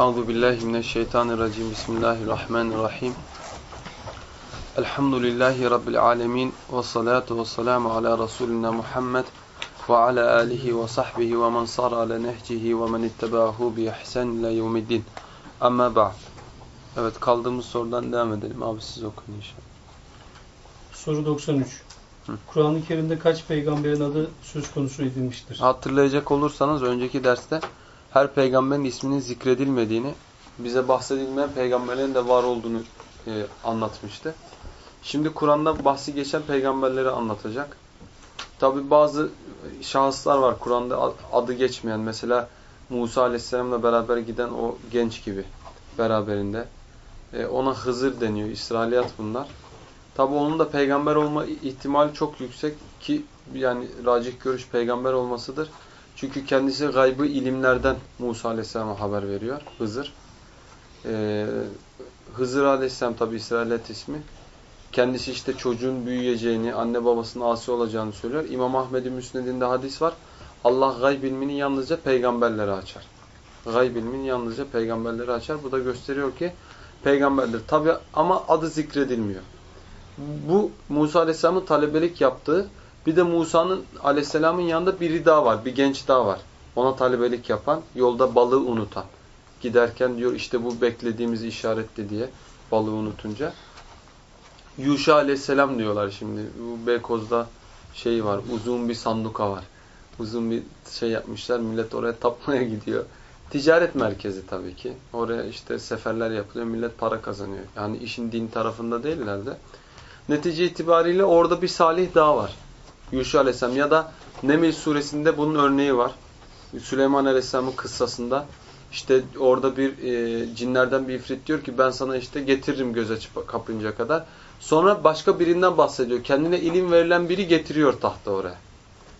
Euzu billahi mineşşeytanirracim. Bismillahirrahmanirrahim. Elhamdülillahi rabbil alamin ve salatu vesselamü ala resulina Muhammed ve ala alihi ve sahbihi ve men sara ala nehcihi ve men ittabahu bi ihsan ila yevmiddin. Amma ba'd. Evet kaldığımız sorudan devam edelim. Abi siz okuyun inşallah. Soru 93. Kur'an-ı Kerim'de kaç peygamberin adı söz konusu edilmiştir? Hatırlayacak olursanız önceki derste her peygamberin isminin zikredilmediğini, bize bahsedilmeyen peygamberlerin de var olduğunu e, anlatmıştı. Şimdi Kur'an'da bahsi geçen peygamberleri anlatacak. Tabi bazı şahıslar var Kur'an'da adı geçmeyen. Mesela Musa Aleyhisselam'la beraber giden o genç gibi beraberinde. E, ona Hızır deniyor. İsrailiyat bunlar. Tabi onun da peygamber olma ihtimali çok yüksek ki yani racih görüş peygamber olmasıdır. Çünkü kendisi gaybı ilimlerden Musa Aleyhisselam'a haber veriyor. Hızır. Ee, Hızır Aleyhisselam tabi İsrailiyet ismi. Kendisi işte çocuğun büyüyeceğini, anne babasının asi olacağını söylüyor. İmam Ahmed'in müsnedinde hadis var. Allah gayb ilmini yalnızca peygamberlere açar. Gayb ilmini yalnızca peygamberlere açar. Bu da gösteriyor ki peygamberdir. Tabi ama adı zikredilmiyor. Bu Musa Aleyhisselam'ın talebelik yaptığı bir de Musa'nın Aleyhisselam'ın yanında biri daha var. Bir genç daha var. Ona talebelik yapan, yolda balığı unutan. Giderken diyor işte bu beklediğimiz işaretti diye balığı unutunca. Yuşa Aleyhisselam diyorlar şimdi. Bu Beykoz'da şey var. Uzun bir sanduka var. Uzun bir şey yapmışlar. Millet oraya tapmaya gidiyor. Ticaret merkezi tabii ki. Oraya işte seferler yapılıyor. Millet para kazanıyor. Yani işin din tarafında değiller de. Netice itibariyle orada bir salih daha var. Yuşa Aleyhisselam ya da Nemil suresinde bunun örneği var. Süleyman Aleyhisselam'ın kıssasında işte orada bir e, cinlerden bir ifrit diyor ki ben sana işte getiririm göz açıp kapınca kadar. Sonra başka birinden bahsediyor. Kendine ilim verilen biri getiriyor tahtı oraya.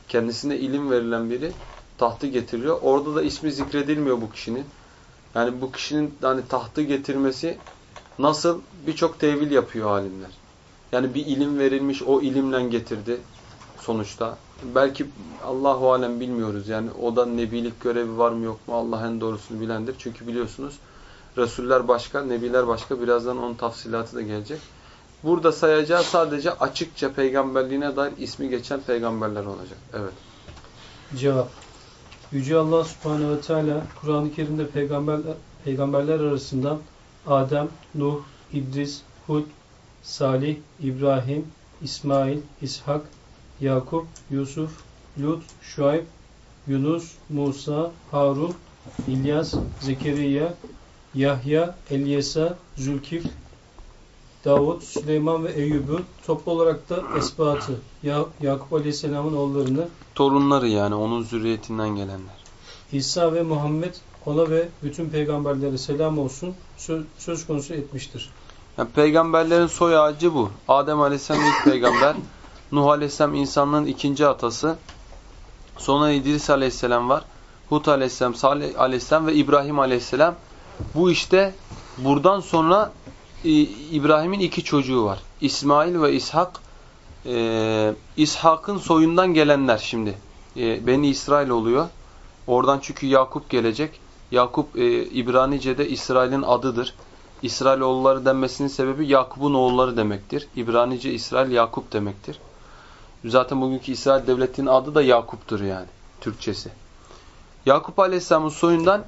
Kendisine ilim verilen biri tahtı getiriyor. Orada da ismi zikredilmiyor bu kişinin. Yani bu kişinin hani tahtı getirmesi nasıl birçok tevil yapıyor alimler. Yani bir ilim verilmiş o ilimle getirdi sonuçta. Belki Allahu alem bilmiyoruz. Yani o da nebilik görevi var mı yok mu Allah en doğrusunu bilendir. Çünkü biliyorsunuz Resuller başka, nebiler başka. Birazdan onun tafsilatı da gelecek. Burada sayacağı sadece açıkça peygamberliğine dair ismi geçen peygamberler olacak. Evet. Cevap. Yüce Allah Subhanahu ve Teala Kur'an-ı Kerim'de peygamberler, peygamberler arasından Adem, Nuh, İdris, Hud, Salih, İbrahim, İsmail, İshak, Yakup, Yusuf, Lut, Şuayb, Yunus, Musa, Harun, İlyas, Zekeriya, Yahya, Elyesa, Zülkif, Davud, Süleyman ve Eyyub'un toplu olarak da esbatı, ya Yakup Aleyhisselam'ın oğullarını, torunları yani onun zürriyetinden gelenler. İsa ve Muhammed ona ve bütün peygamberlere selam olsun söz, söz konusu etmiştir. Yani peygamberlerin soy ağacı bu. Adem Aleyhisselam ilk peygamber. Nuh Aleyhisselam insanlığın ikinci atası. Sonra İdris Aleyhisselam var. Hud Aleyhisselam, Salih Aleyhisselam ve İbrahim Aleyhisselam. Bu işte buradan sonra İbrahim'in iki çocuğu var. İsmail ve İshak. Ee, İshak'ın soyundan gelenler şimdi. Ee, Beni İsrail oluyor. Oradan çünkü Yakup gelecek. Yakup e, İbranice'de İsrail'in adıdır. İsrailoğulları denmesinin sebebi Yakup'un oğulları demektir. İbranice İsrail Yakup demektir. Zaten bugünkü İsrail devletinin adı da Yakup'tur yani Türkçesi. Yakup Aleyhisselam'ın soyundan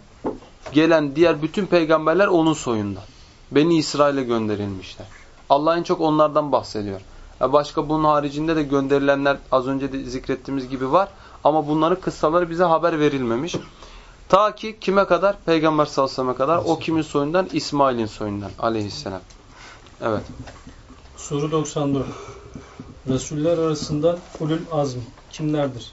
gelen diğer bütün peygamberler onun soyundan. Beni İsrail'e gönderilmişler. Allah en çok onlardan bahsediyor. Başka bunun haricinde de gönderilenler az önce de zikrettiğimiz gibi var. Ama bunların kıssaları bize haber verilmemiş. Ta ki kime kadar? Peygamber sallallahu kadar. O kimin soyundan? İsmail'in soyundan aleyhisselam. Evet. Soru 94. Resuller arasında ulul azm kimlerdir?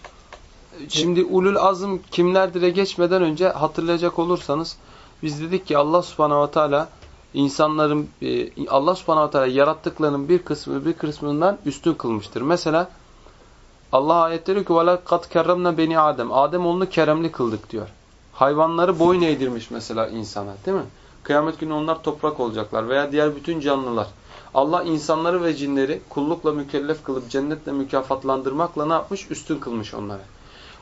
Şimdi ulul azm kimlerdir'e geçmeden önce hatırlayacak olursanız biz dedik ki Allah subhanahu ve teala insanların e, Allah subhanahu ve teala yarattıklarının bir kısmı bir kısmından üstün kılmıştır. Mesela Allah ayette diyor ki وَلَا قَدْ كَرَّمْنَا beni Adem. Adem oğlunu keremli kıldık diyor. Hayvanları boyun eğdirmiş mesela insana değil mi? Kıyamet günü onlar toprak olacaklar veya diğer bütün canlılar. Allah insanları ve cinleri kullukla mükellef kılıp cennetle mükafatlandırmakla ne yapmış? Üstün kılmış onları.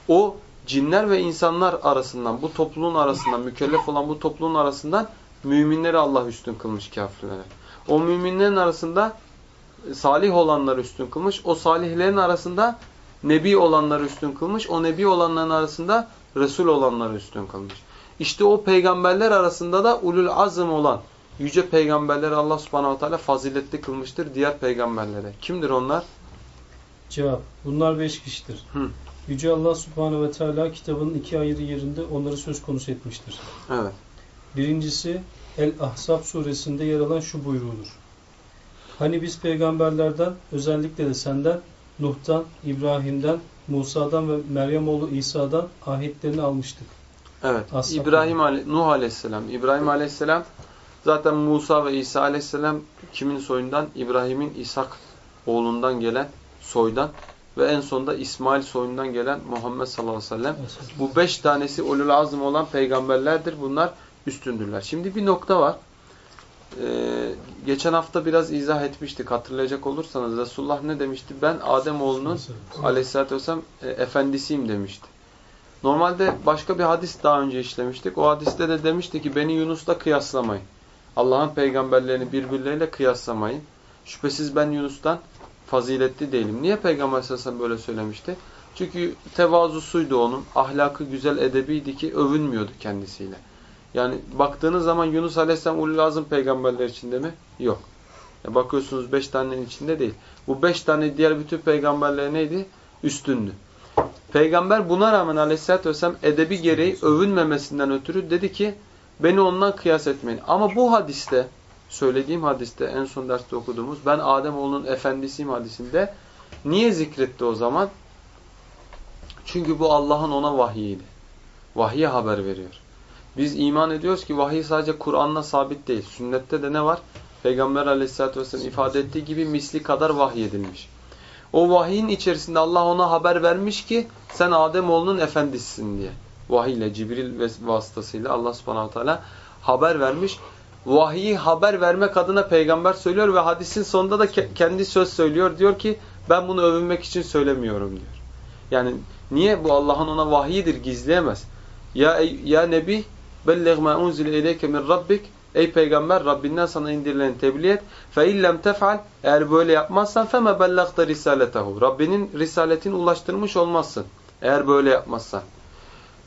O cinler ve insanlar arasından, bu topluluğun arasından, mükellef olan bu topluluğun arasından müminleri Allah üstün kılmış kafirlere. O müminlerin arasında salih olanları üstün kılmış. O salihlerin arasında nebi olanları üstün kılmış. O nebi olanların arasında resul olanları üstün kılmış. İşte o peygamberler arasında da ulul azm olan yüce peygamberleri Allah subhanahu teala faziletli kılmıştır diğer peygamberlere. Kimdir onlar? Cevap. Bunlar beş kişidir. Hı. Yüce Allah subhanehu ve teala kitabının iki ayrı yerinde onları söz konusu etmiştir. Evet. Birincisi El-Ahzab suresinde yer alan şu buyruğudur. Hani biz peygamberlerden özellikle de senden Nuh'tan, İbrahim'den, Musa'dan ve Meryem oğlu İsa'dan ahitlerini almıştık. Evet. Ashab. İbrahim Nuh aleyhisselam. İbrahim aleyhisselam zaten Musa ve İsa aleyhisselam kimin soyundan? İbrahim'in İshak oğlundan gelen soydan ve en sonunda İsmail soyundan gelen Muhammed sallallahu aleyhi ve sellem. Bu beş tanesi ulul azm olan peygamberlerdir. Bunlar üstündürler. Şimdi bir nokta var. Ee, geçen hafta biraz izah etmiştik. Hatırlayacak olursanız Resulullah ne demişti? Ben Ademoğlunun aleyhissalatü vesselam e, efendisiyim demişti. Normalde başka bir hadis daha önce işlemiştik. O hadiste de demişti ki beni Yunus'la kıyaslamayın. Allah'ın peygamberlerini birbirleriyle kıyaslamayın. Şüphesiz ben Yunus'tan faziletli değilim. Niye Peygamber sallallahu böyle söylemişti? Çünkü tevazusuydu onun. Ahlakı güzel, edebiydi ki övünmüyordu kendisiyle. Yani baktığınız zaman Yunus Aleyhisselam ulul azım peygamberler içinde mi? Yok. Ya bakıyorsunuz beş tanenin içinde değil. Bu beş tane diğer bütün peygamberler neydi? Üstündü. Peygamber buna rağmen Aleyhisselatü vesselam edebi gereği övünmemesinden ötürü dedi ki beni ondan kıyas etmeyin. Ama bu hadiste söylediğim hadiste en son derste okuduğumuz ben Ademoğlunun efendisiyim hadisinde niye zikretti o zaman? Çünkü bu Allah'ın ona vahyiydi. Vahye haber veriyor. Biz iman ediyoruz ki vahiy sadece Kur'an'la sabit değil. Sünnette de ne var? Peygamber aleyhissalatü vesselam ifade ettiği gibi misli kadar vahyedilmiş. O vahyin içerisinde Allah ona haber vermiş ki sen Ademoğlunun efendisisin diye. Vahiy ile Cibril vasıtasıyla Allah subhanahu teala haber vermiş. Vahiyi haber vermek adına peygamber söylüyor ve hadisin sonunda da kendi söz söylüyor. Diyor ki ben bunu övünmek için söylemiyorum diyor. Yani niye? Bu Allah'ın ona vahiyidir gizleyemez. Ya, ya Nebi belliğ ma unzile ileyke min rabbik Ey peygamber Rabbinden sana indirileni tebliğ et. Fe illem tef'al eğer böyle yapmazsan feme bellagta risaletehu. Rabbinin risaletini ulaştırmış olmazsın. Eğer böyle yapmazsan.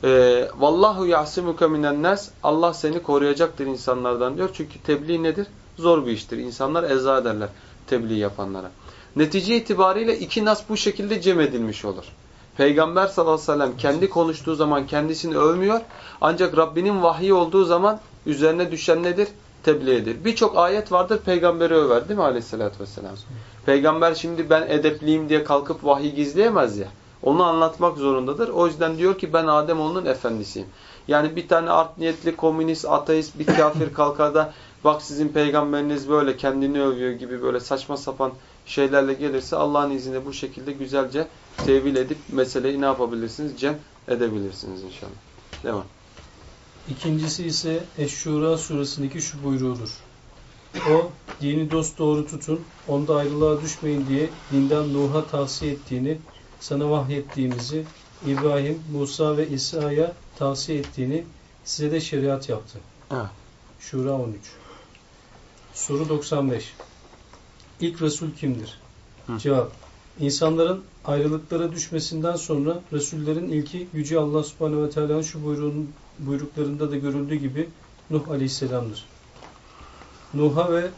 Ee, Vallahu ya'simuke minen nas. Allah seni koruyacaktır insanlardan diyor. Çünkü tebliğ nedir? Zor bir iştir. İnsanlar eza ederler tebliğ yapanlara. Netice itibariyle iki nas bu şekilde cem edilmiş olur. Peygamber sallallahu aleyhi ve sellem kendi konuştuğu zaman kendisini övmüyor. Ancak Rabbinin vahyi olduğu zaman üzerine düşen nedir? Tebliğedir. Birçok ayet vardır peygamberi över değil mi aleyhissalatü vesselam? Peygamber şimdi ben edepliyim diye kalkıp vahiy gizleyemez ya. Onu anlatmak zorundadır. O yüzden diyor ki ben Ademoğlunun efendisiyim. Yani bir tane art niyetli, komünist, ateist, bir kafir kalkar da bak sizin peygamberiniz böyle kendini övüyor gibi böyle saçma sapan şeylerle gelirse Allah'ın izniyle bu şekilde güzelce tevil edip meseleyi ne yapabilirsiniz? Cem edebilirsiniz inşallah. Devam. İkincisi ise Eşşura suresindeki şu buyruğudur. O, dini dost doğru tutun, onda ayrılığa düşmeyin diye dinden Nuh'a tavsiye ettiğini, sana vahyettiğimizi, İbrahim, Musa ve İsa'ya tavsiye ettiğini size de şeriat yaptı. Evet. Şura 13. Soru 95. İlk Resul kimdir? Hı. Cevap. İnsanların ayrılıklara düşmesinden sonra Resullerin ilki Yüce Allah Subhanahu ve Teala'nın şu buyruğun, buyruklarında da görüldüğü gibi Nuh Aleyhisselam'dır. Nuh'a ve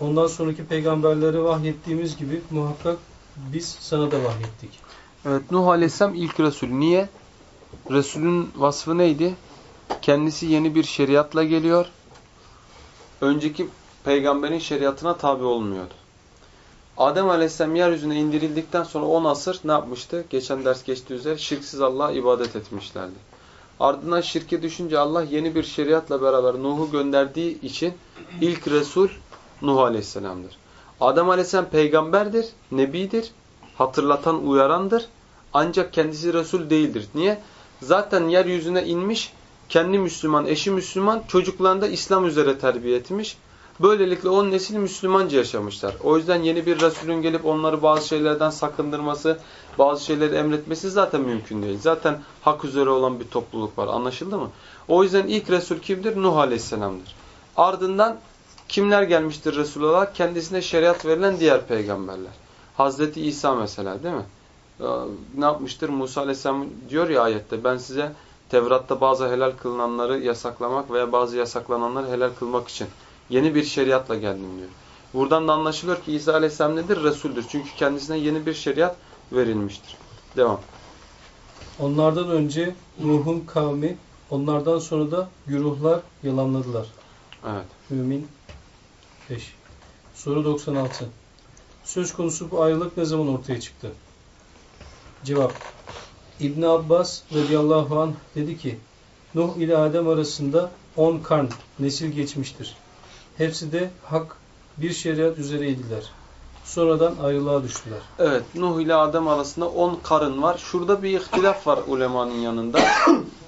ondan sonraki peygamberlere vahyettiğimiz gibi muhakkak biz sana da vahyettik. Evet Nuh Aleyhisselam ilk Resul. Niye? Resulün vasfı neydi? Kendisi yeni bir şeriatla geliyor. Önceki peygamberin şeriatına tabi olmuyordu. Adem Aleyhisselam yeryüzüne indirildikten sonra 10 asır ne yapmıştı? Geçen ders geçtiği üzere şirksiz Allah'a ibadet etmişlerdi. Ardından şirke düşünce Allah yeni bir şeriatla beraber Nuh'u gönderdiği için ilk Resul Nuh Aleyhisselam'dır. Adem Aleyhisselam peygamberdir, nebidir, hatırlatan, uyarandır. Ancak kendisi Resul değildir. Niye? Zaten yeryüzüne inmiş, kendi Müslüman, eşi Müslüman, çocuklarını da İslam üzere terbiye etmiş. Böylelikle on nesil Müslümanca yaşamışlar. O yüzden yeni bir Resulün gelip onları bazı şeylerden sakındırması, bazı şeyleri emretmesi zaten mümkün değil. Zaten hak üzere olan bir topluluk var. Anlaşıldı mı? O yüzden ilk Resul kimdir? Nuh Aleyhisselam'dır. Ardından kimler gelmiştir Resul olarak? Kendisine şeriat verilen diğer peygamberler. Hazreti İsa mesela değil mi? Ee, ne yapmıştır? Musa Aleyhisselam diyor ya ayette ben size Tevrat'ta bazı helal kılınanları yasaklamak veya bazı yasaklananları helal kılmak için yeni bir şeriatla geldim diyor. Buradan da anlaşılıyor ki İsa Aleyhisselam nedir? Resul'dür. Çünkü kendisine yeni bir şeriat verilmiştir. Devam. Onlardan önce Nuh'un kavmi, onlardan sonra da güruhlar yalanladılar. Evet. Mümin 5. Soru 96. Söz konusu bu ayrılık ne zaman ortaya çıktı? Cevap. İbn Abbas radıyallahu anh dedi ki Nuh ile Adem arasında 10 karn nesil geçmiştir. Hepsi de hak bir şeriat üzereydiler. Sonradan ayrılığa düştüler. Evet. Nuh ile Adem arasında 10 karın var. Şurada bir ihtilaf var ulemanın yanında.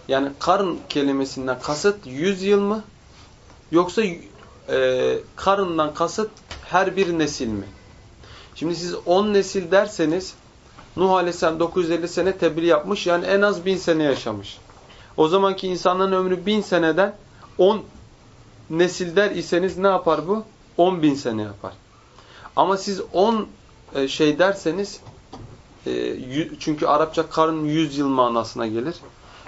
Yani karın kelimesinden kasıt 100 yıl mı? Yoksa e, karından kasıt her bir nesil mi? Şimdi siz 10 nesil derseniz Nuh Aleyhisselam 950 sene tebliğ yapmış. Yani en az 1000 sene yaşamış. O zamanki insanların ömrü 1000 seneden 10 nesil der iseniz ne yapar bu? 10 bin sene yapar. Ama siz 10 e, şey derseniz e, çünkü Arapça karın 100 yıl manasına gelir.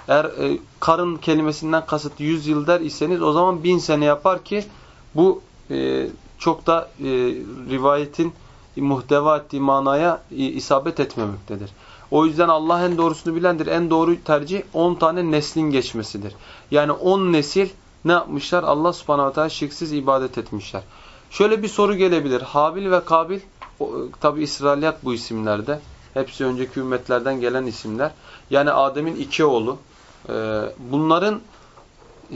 Eğer e, karın kelimesinden kasıt 100 yıl der iseniz o zaman 1000 sene yapar ki bu çok da rivayetin muhteva ettiği manaya isabet etmemektedir. O yüzden Allah en doğrusunu bilendir. En doğru tercih 10 tane neslin geçmesidir. Yani 10 nesil ne yapmışlar? Allah subhanahu teala şirksiz ibadet etmişler. Şöyle bir soru gelebilir. Habil ve Kabil, tabi İsrailiyat bu isimlerde. Hepsi önceki ümmetlerden gelen isimler. Yani Adem'in iki oğlu. Ee, bunların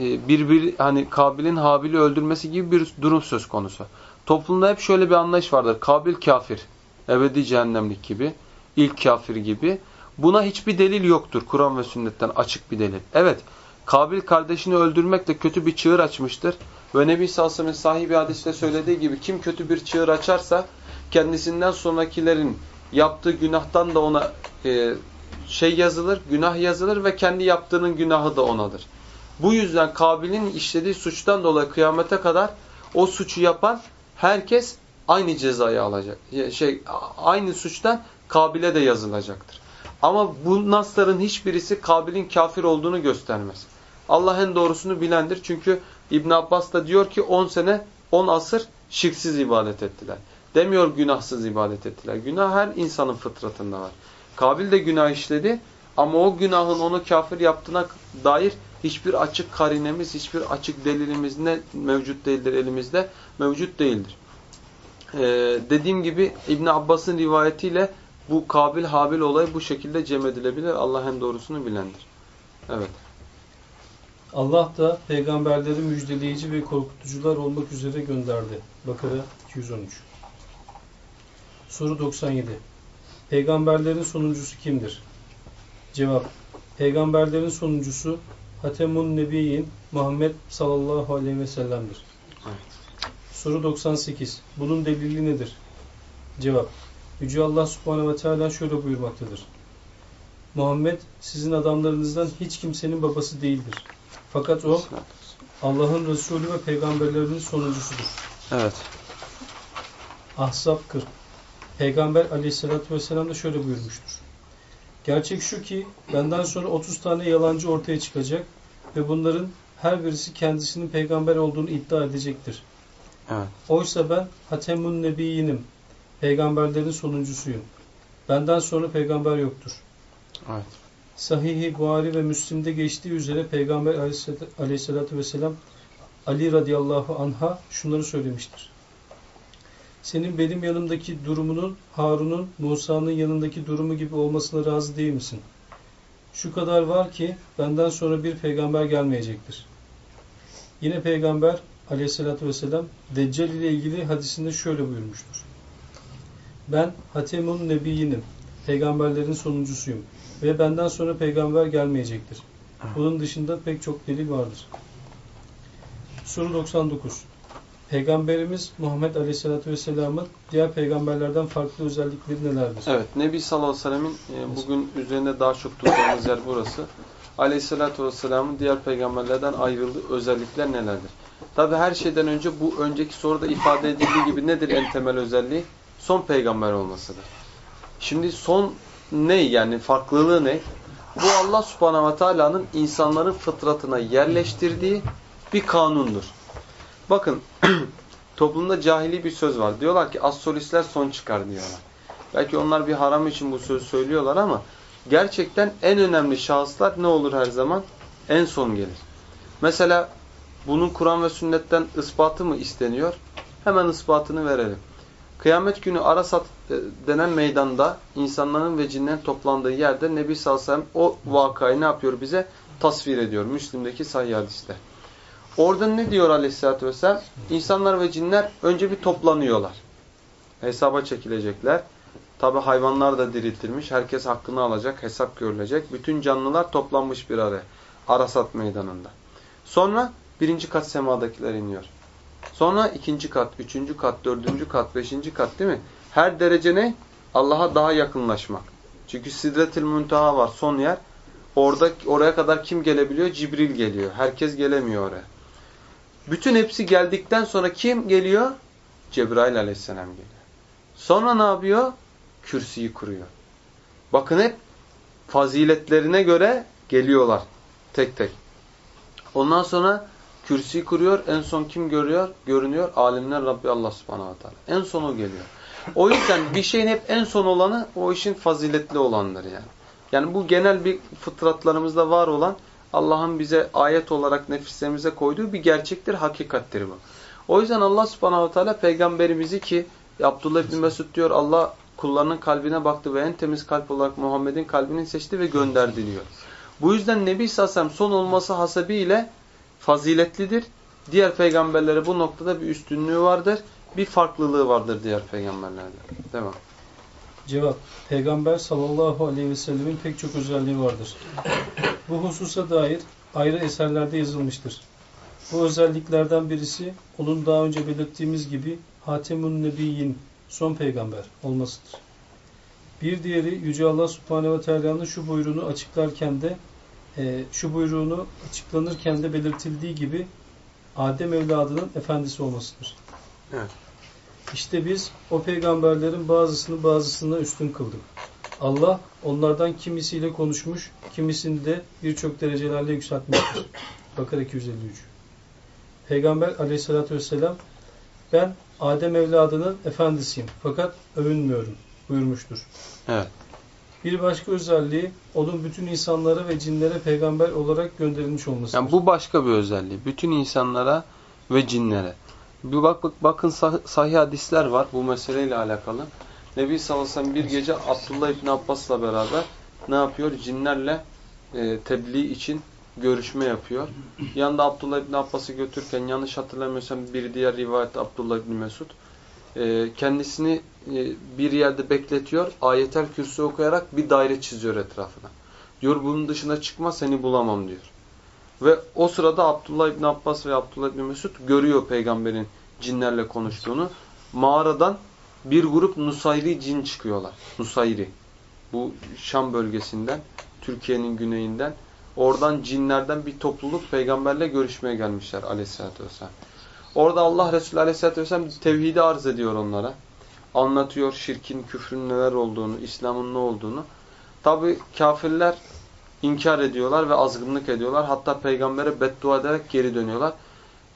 e, bir, hani Kabil'in Habil'i öldürmesi gibi bir durum söz konusu. Toplumda hep şöyle bir anlayış vardır. Kabil kafir, ebedi cehennemlik gibi, ilk kafir gibi. Buna hiçbir delil yoktur Kur'an ve sünnetten açık bir delil. Evet, Kabil kardeşini öldürmekle kötü bir çığır açmıştır. Ve Nebi Salsam'ın sahibi hadiste söylediği gibi kim kötü bir çığır açarsa kendisinden sonrakilerin yaptığı günahtan da ona e, şey yazılır, günah yazılır ve kendi yaptığının günahı da onadır. Bu yüzden Kabil'in işlediği suçtan dolayı kıyamete kadar o suçu yapan herkes aynı cezayı alacak. Şey aynı suçtan Kabil'e de yazılacaktır. Ama bu nasların hiçbirisi Kabil'in kafir olduğunu göstermez. Allah en doğrusunu bilendir. Çünkü İbn Abbas da diyor ki 10 sene 10 asır şirksiz ibadet ettiler. Demiyor günahsız ibadet ettiler. Günah her insanın fıtratında var. Kabil de günah işledi ama o günahın onu kafir yaptığına dair hiçbir açık karinemiz, hiçbir açık delilimiz ne mevcut değildir elimizde? Mevcut değildir. Ee, dediğim gibi İbn Abbas'ın rivayetiyle bu Kabil Habil olayı bu şekilde cem edilebilir. Allah en doğrusunu bilendir. Evet. Allah da peygamberleri müjdeleyici ve korkutucular olmak üzere gönderdi. Bakara 213. Soru 97. Peygamberlerin sonuncusu kimdir? Cevap. Peygamberlerin sonuncusu Hatemun Nebiyin Muhammed sallallahu aleyhi ve sellem'dir. Evet. Soru 98. Bunun delili nedir? Cevap. Yüce Allah subhanehu ve teala şöyle buyurmaktadır. Muhammed sizin adamlarınızdan hiç kimsenin babası değildir. Fakat o Allah'ın Resulü ve peygamberlerinin sonuncusudur. Evet. Ahzab 40. Peygamber aleyhissalatü vesselam da şöyle buyurmuştur. Gerçek şu ki benden sonra 30 tane yalancı ortaya çıkacak ve bunların her birisi kendisinin peygamber olduğunu iddia edecektir. Evet. Oysa ben Hatemun Nebiyinim. Peygamberlerin sonuncusuyum. Benden sonra peygamber yoktur. Evet. Sahih-i Buhari ve Müslim'de geçtiği üzere Peygamber aleyhissalatü vesselam Ali radıyallahu anha şunları söylemiştir. Senin benim yanımdaki durumunun Harun'un Musa'nın yanındaki durumu gibi olmasına razı değil misin? Şu kadar var ki benden sonra bir peygamber gelmeyecektir. Yine peygamber aleyhissalatü vesselam Deccal ile ilgili hadisinde şöyle buyurmuştur. Ben Hatemun Nebiyinim. Peygamberlerin sonuncusuyum. Ve benden sonra peygamber gelmeyecektir. Bunun dışında pek çok delil vardır. Soru 99. Peygamberimiz Muhammed Aleyhisselatü Vesselam'ın diğer peygamberlerden farklı özellikleri nelerdir? Evet, Nebi sallallahu aleyhi ve e, bugün üzerinde daha çok duracağımız yer burası. Aleyhisselatü vesselamın diğer peygamberlerden ayrıldığı özellikler nelerdir? Tabi her şeyden önce bu önceki soruda ifade edildiği gibi nedir en temel özelliği? Son peygamber olmasıdır. Şimdi son ne yani farklılığı ne? Bu Allah subhanahu ve teala'nın insanların fıtratına yerleştirdiği bir kanundur. Bakın toplumda cahili bir söz var. Diyorlar ki astrolistler son çıkar diyorlar. Belki onlar bir haram için bu sözü söylüyorlar ama gerçekten en önemli şahıslar ne olur her zaman? En son gelir. Mesela bunun Kur'an ve sünnetten ispatı mı isteniyor? Hemen ispatını verelim. Kıyamet günü Arasat e, denen meydanda insanların ve cinlerin toplandığı yerde Nebi sallallahu aleyhi ve sellem o vakayı ne yapıyor bize? Tasvir ediyor. Müslim'deki sahih hadiste. Orada ne diyor aleyhissalatü vesselam? İnsanlar ve cinler önce bir toplanıyorlar. Hesaba çekilecekler. Tabi hayvanlar da diriltilmiş. Herkes hakkını alacak. Hesap görülecek. Bütün canlılar toplanmış bir araya. Arasat meydanında. Sonra birinci kat semadakiler iniyor. Sonra ikinci kat, üçüncü kat, dördüncü kat, beşinci kat değil mi? Her derece ne? Allah'a daha yakınlaşmak. Çünkü Sidretil Muntaha var son yer. Orada oraya kadar kim gelebiliyor? Cibril geliyor. Herkes gelemiyor oraya. Bütün hepsi geldikten sonra kim geliyor? Cebrail aleyhisselam geliyor. Sonra ne yapıyor? Kürsüyü kuruyor. Bakın hep faziletlerine göre geliyorlar. Tek tek. Ondan sonra kürsüyü kuruyor. En son kim görüyor? Görünüyor. Alimler Rabbi Allah subhanahu wa ta'ala. En son o geliyor. O yüzden bir şeyin hep en son olanı o işin faziletli olanları yani. Yani bu genel bir fıtratlarımızda var olan Allah'ın bize ayet olarak nefislerimize koyduğu bir gerçektir, hakikattir bu. O yüzden Allah subhanahu teala peygamberimizi ki Abdullah ibn Mesud diyor Allah kullarının kalbine baktı ve en temiz kalp olarak Muhammed'in kalbini seçti ve gönderdi diyor. Bu yüzden Nebi Sassam son olması hasebiyle faziletlidir. Diğer peygamberlere bu noktada bir üstünlüğü vardır. Bir farklılığı vardır diğer peygamberlerde. Devam. Cevap. Peygamber sallallahu aleyhi ve sellemin pek çok özelliği vardır. Bu hususa dair ayrı eserlerde yazılmıştır. Bu özelliklerden birisi onun daha önce belirttiğimiz gibi Hatemun Nebiyyin son peygamber olmasıdır. Bir diğeri Yüce Allah Subhanahu ve Teala'nın şu buyruğunu açıklarken de e, şu buyruğunu açıklanırken de belirtildiği gibi Adem evladının efendisi olmasıdır. Evet. İşte biz o peygamberlerin bazısını bazısına üstün kıldık. Allah onlardan kimisiyle konuşmuş, kimisini de birçok derecelerle yükseltmiştir. Bakara 253. Peygamber aleyhissalatü vesselam ben Adem evladının efendisiyim fakat övünmüyorum buyurmuştur. Evet. Bir başka özelliği onun bütün insanlara ve cinlere peygamber olarak gönderilmiş olmasıdır. Yani bu başka bir özelliği. Bütün insanlara ve cinlere. Bir bak, bak bakın sah sahih hadisler var bu meseleyle alakalı. Nebi sallallahu aleyhi ve sellem bir gece Abdullah İbni Abbas'la beraber ne yapıyor? Cinlerle e, tebliğ için görüşme yapıyor. Yanında Abdullah İbni Abbas'ı götürürken yanlış hatırlamıyorsam bir diğer rivayette Abdullah İbni Mesud e, kendisini e, bir yerde bekletiyor. Ayetel kürsü okuyarak bir daire çiziyor etrafına. Diyor bunun dışına çıkma seni bulamam diyor. Ve o sırada Abdullah İbni Abbas ve Abdullah İbni Mesud görüyor peygamberin cinlerle konuştuğunu. Mağaradan bir grup Nusayri cin çıkıyorlar. Nusayri. Bu Şam bölgesinden, Türkiye'nin güneyinden. Oradan cinlerden bir topluluk peygamberle görüşmeye gelmişler aleyhissalatü vesselam. Orada Allah Resulü aleyhissalatü vesselam tevhidi arz ediyor onlara. Anlatıyor şirkin, küfrün neler olduğunu, İslam'ın ne olduğunu. Tabi kafirler inkar ediyorlar ve azgınlık ediyorlar. Hatta peygambere beddua ederek geri dönüyorlar.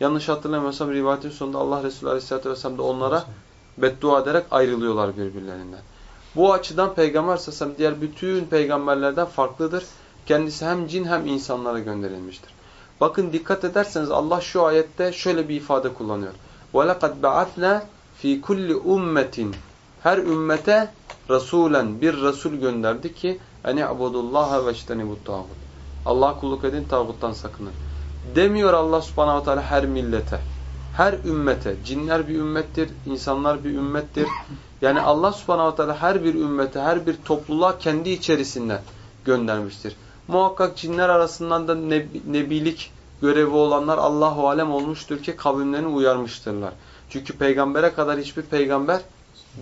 Yanlış hatırlamıyorsam rivayetin sonunda Allah Resulü Aleyhisselatü Vesselam da onlara beddua ederek ayrılıyorlar birbirlerinden. Bu açıdan Peygamber Aleyhisselam diğer bütün peygamberlerden farklıdır. Kendisi hem cin hem insanlara gönderilmiştir. Bakın dikkat ederseniz Allah şu ayette şöyle bir ifade kullanıyor. وَلَقَدْ بَعَثْنَا ف۪ي كُلِّ اُمَّةٍ Her ümmete Resulen bir Resul gönderdi ki eni abudullaha ve iştenibut tağut. Allah kulluk edin tağuttan sakının. Demiyor Allah subhanahu teala her millete. Her ümmete. Cinler bir ümmettir, insanlar bir ümmettir. Yani Allah subhanahu teala her bir ümmete, her bir topluluğa kendi içerisinden göndermiştir. Muhakkak cinler arasından da nebilik görevi olanlar Allahu alem olmuştur ki kavimlerini uyarmıştırlar. Çünkü peygambere kadar hiçbir peygamber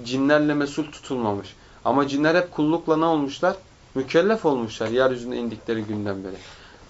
cinlerle mesul tutulmamış. Ama cinler hep kullukla ne olmuşlar? Mükellef olmuşlar yeryüzüne indikleri günden beri.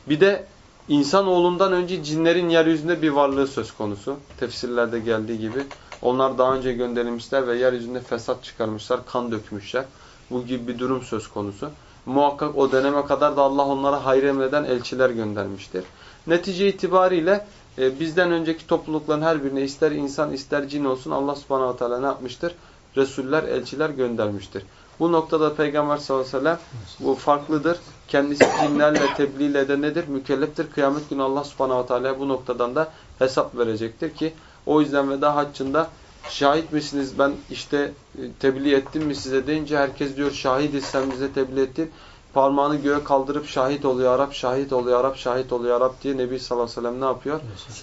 Bir de insanoğlundan önce cinlerin yeryüzünde bir varlığı söz konusu. Tefsirlerde geldiği gibi. Onlar daha önce gönderilmişler ve yeryüzünde fesat çıkarmışlar, kan dökmüşler. Bu gibi bir durum söz konusu. Muhakkak o döneme kadar da Allah onlara hayır emreden elçiler göndermiştir. Netice itibariyle e, bizden önceki toplulukların her birine ister insan ister cin olsun Allah subhanahu teala ne yapmıştır? Resuller, elçiler göndermiştir. Bu noktada Peygamber sallallahu aleyhi ve sellem bu farklıdır. Kendisi cinlerle, tebliğle de nedir? Mükelleftir. Kıyamet günü Allah subhanahu teala bu noktadan da hesap verecektir ki o yüzden veda haccında şahit misiniz ben işte e, tebliğ ettim mi size deyince herkes diyor şahidiz sen bize tebliğ ettin. Parmağını göğe kaldırıp şahit oluyor Arap, şahit oluyor Arap, şahit oluyor Arap diye Nebi sallallahu aleyhi ve sellem ne yapıyor?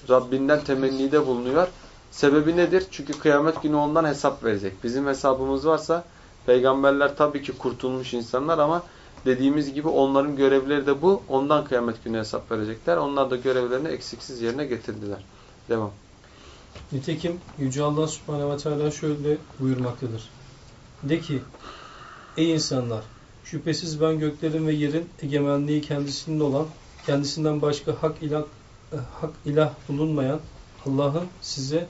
Rabbinden temennide bulunuyor. Sebebi nedir? Çünkü kıyamet günü ondan hesap verecek. Bizim hesabımız varsa peygamberler tabii ki kurtulmuş insanlar ama dediğimiz gibi onların görevleri de bu. Ondan kıyamet günü hesap verecekler. Onlar da görevlerini eksiksiz yerine getirdiler. Devam. Nitekim Yüce Allah Subhanahu ve Teala şöyle buyurmaktadır. De ki, ey insanlar, şüphesiz ben göklerin ve yerin egemenliği kendisinin olan, kendisinden başka hak ilah, hak ilah bulunmayan Allah'ın size,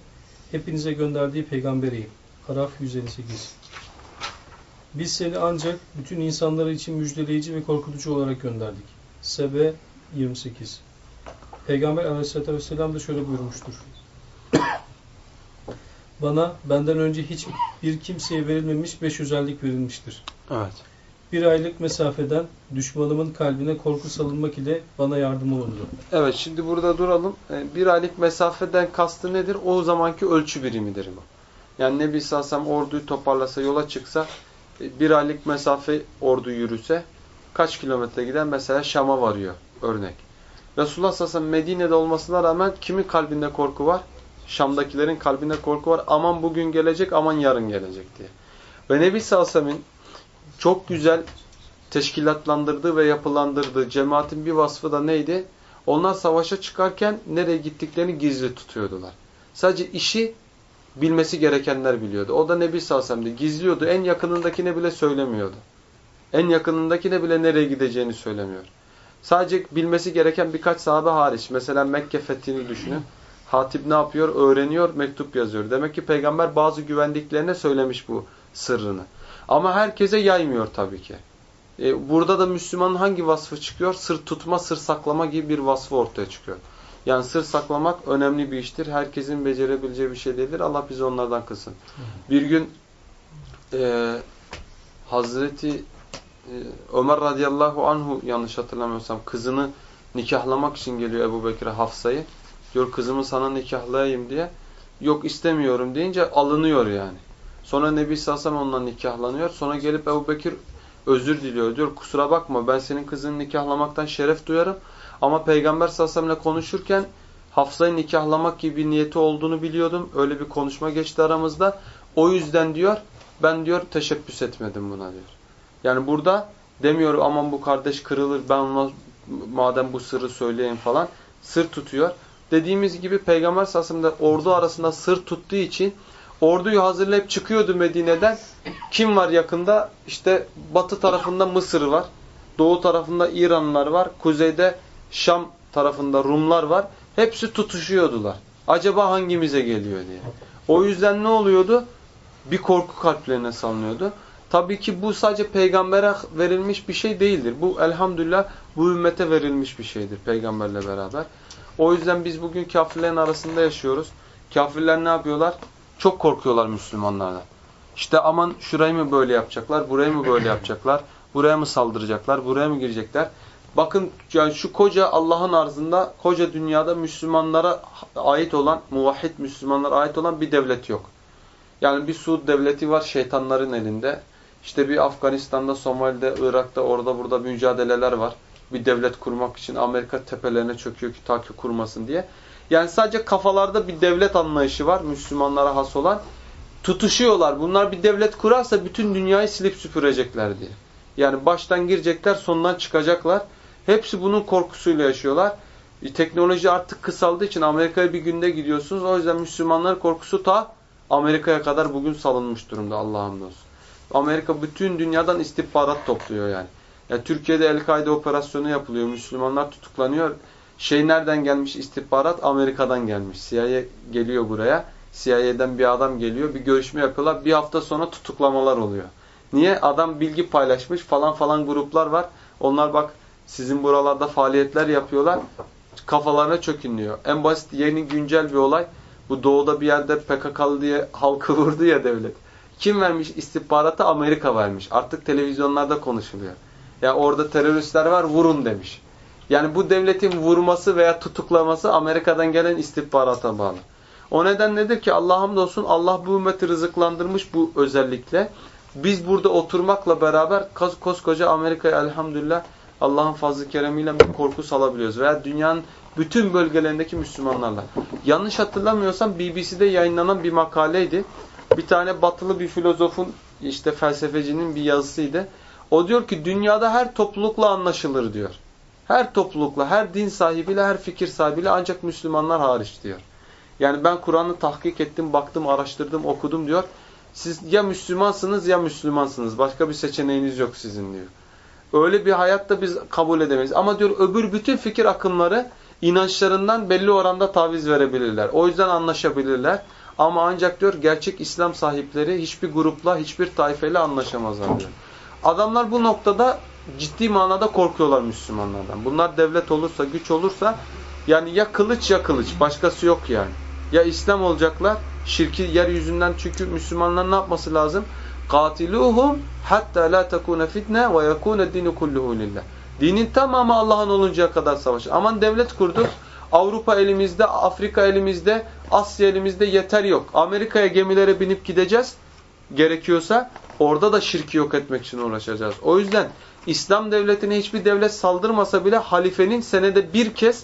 hepinize gönderdiği peygamberiyim. Araf 158 Biz seni ancak bütün insanlar için müjdeleyici ve korkutucu olarak gönderdik. Sebe 28 Peygamber aleyhissalatü vesselam da şöyle buyurmuştur. Bana benden önce hiç bir kimseye verilmemiş beş özellik verilmiştir. Evet. Bir aylık mesafeden düşmanımın kalbine korku salınmak ile bana yardım olundu. Evet şimdi burada duralım. Ee, bir aylık mesafeden kastı nedir? O zamanki ölçü birimidir bu. Yani Nebi Salsam orduyu toparlasa yola çıksa e, bir aylık mesafe ordu yürüse kaç kilometre gider? Mesela Şam'a varıyor örnek. Resulullah Salsam Medine'de olmasına rağmen kimin kalbinde korku var? Şam'dakilerin kalbinde korku var. Aman bugün gelecek, aman yarın gelecek diye. Ve Nebi Salsam'ın çok güzel teşkilatlandırdığı ve yapılandırdığı cemaatin bir vasfı da neydi? Onlar savaşa çıkarken nereye gittiklerini gizli tutuyordular. Sadece işi bilmesi gerekenler biliyordu. O da Nebi Salsam'dı. Gizliyordu. En yakınındakine bile söylemiyordu. En yakınındakine bile nereye gideceğini söylemiyor. Sadece bilmesi gereken birkaç sahabe hariç. Mesela Mekke fethini düşünün. Hatip ne yapıyor? Öğreniyor, mektup yazıyor. Demek ki peygamber bazı güvendiklerine söylemiş bu sırrını. Ama herkese yaymıyor tabii ki. E, burada da Müslümanın hangi vasfı çıkıyor? Sır tutma, sır saklama gibi bir vasfı ortaya çıkıyor. Yani sır saklamak önemli bir iştir. Herkesin becerebileceği bir şey değildir. Allah bizi onlardan kılsın. Bir gün e, Hazreti e, Ömer radıyallahu anhu yanlış hatırlamıyorsam kızını nikahlamak için geliyor Ebu Bekir'e Hafsa'yı. Diyor kızımı sana nikahlayayım diye. Yok istemiyorum deyince alınıyor yani. Sonra Nebi Sassam ondan nikahlanıyor. Sonra gelip Ebu Bekir özür diliyor. Diyor kusura bakma ben senin kızını nikahlamaktan şeref duyarım. Ama Peygamber Sassam'la konuşurken Hafsa'yı nikahlamak gibi bir niyeti olduğunu biliyordum. Öyle bir konuşma geçti aramızda. O yüzden diyor ben diyor teşebbüs etmedim buna diyor. Yani burada demiyor aman bu kardeş kırılır ben ona madem bu sırrı söyleyeyim falan. Sır tutuyor. Dediğimiz gibi Peygamber Sassam'da ordu arasında sır tuttuğu için orduyu hazırlayıp çıkıyordu Medine'den. Kim var yakında? İşte batı tarafında Mısır var. Doğu tarafında İranlılar var. Kuzeyde Şam tarafında Rumlar var. Hepsi tutuşuyordular. Acaba hangimize geliyor diye. O yüzden ne oluyordu? Bir korku kalplerine salınıyordu. Tabii ki bu sadece peygambere verilmiş bir şey değildir. Bu elhamdülillah bu ümmete verilmiş bir şeydir peygamberle beraber. O yüzden biz bugün kafirlerin arasında yaşıyoruz. Kafirler ne yapıyorlar? Çok korkuyorlar Müslümanlardan. İşte aman şurayı mı böyle yapacaklar, burayı mı böyle yapacaklar, buraya mı saldıracaklar, buraya mı girecekler? Bakın yani şu koca Allah'ın arzında, koca dünyada Müslümanlara ait olan, muvahhid Müslümanlara ait olan bir devlet yok. Yani bir Suud devleti var şeytanların elinde. İşte bir Afganistan'da, Somali'de, Irak'ta, orada burada mücadeleler var. Bir devlet kurmak için Amerika tepelerine çöküyor ki ta ki kurmasın diye. Yani sadece kafalarda bir devlet anlayışı var Müslümanlara has olan. Tutuşuyorlar. Bunlar bir devlet kurarsa bütün dünyayı silip süpürecekler diye. Yani baştan girecekler, sondan çıkacaklar. Hepsi bunun korkusuyla yaşıyorlar. E, teknoloji artık kısaldığı için Amerika'ya bir günde gidiyorsunuz. O yüzden Müslümanlar korkusu ta Amerika'ya kadar bugün salınmış durumda Allah'ım olsun. Amerika bütün dünyadan istihbarat topluyor yani. yani Türkiye'de El-Kaide operasyonu yapılıyor. Müslümanlar tutuklanıyor. Şey nereden gelmiş istihbarat? Amerika'dan gelmiş. CIA geliyor buraya. CIA'den bir adam geliyor. Bir görüşme yapıyorlar. Bir hafta sonra tutuklamalar oluyor. Niye? Adam bilgi paylaşmış. Falan falan gruplar var. Onlar bak sizin buralarda faaliyetler yapıyorlar. Kafalarına çökünüyor. En basit yeni güncel bir olay. Bu doğuda bir yerde PKK'lı diye halkı vurdu ya devlet. Kim vermiş istihbaratı? Amerika vermiş. Artık televizyonlarda konuşuluyor. Ya orada teröristler var vurun demiş. Yani bu devletin vurması veya tutuklaması Amerika'dan gelen istihbarata bağlı. O neden nedir ki Allah hamdolsun Allah bu ümmeti rızıklandırmış bu özellikle. Biz burada oturmakla beraber koskoca Amerika'ya elhamdülillah Allah'ın fazlı keremiyle bir korku salabiliyoruz. Veya dünyanın bütün bölgelerindeki Müslümanlarla. Yanlış hatırlamıyorsam BBC'de yayınlanan bir makaleydi. Bir tane batılı bir filozofun işte felsefecinin bir yazısıydı. O diyor ki dünyada her toplulukla anlaşılır diyor. Her toplulukla, her din sahibiyle, her fikir sahibiyle ancak Müslümanlar hariç diyor. Yani ben Kur'an'ı tahkik ettim, baktım, araştırdım, okudum diyor. Siz ya Müslümansınız ya Müslümansınız. Başka bir seçeneğiniz yok sizin diyor. Öyle bir hayatta biz kabul edemeyiz. Ama diyor öbür bütün fikir akımları inançlarından belli oranda taviz verebilirler. O yüzden anlaşabilirler. Ama ancak diyor gerçek İslam sahipleri hiçbir grupla, hiçbir taifeyle anlaşamazlar diyor. Adamlar bu noktada ciddi manada korkuyorlar Müslümanlardan. Bunlar devlet olursa, güç olursa yani ya kılıç ya kılıç. Başkası yok yani. Ya İslam olacaklar, şirki yeryüzünden çünkü Müslümanlar ne yapması lazım? Katiluhum hatta la takuna fitne ve yakuna dinu kulluhu lillah. Dinin tamamı Allah'ın oluncaya kadar savaş. Aman devlet kurduk. Avrupa elimizde, Afrika elimizde, Asya elimizde yeter yok. Amerika'ya gemilere binip gideceğiz. Gerekiyorsa orada da şirki yok etmek için uğraşacağız. O yüzden İslam devletine hiçbir devlet saldırmasa bile halifenin senede bir kez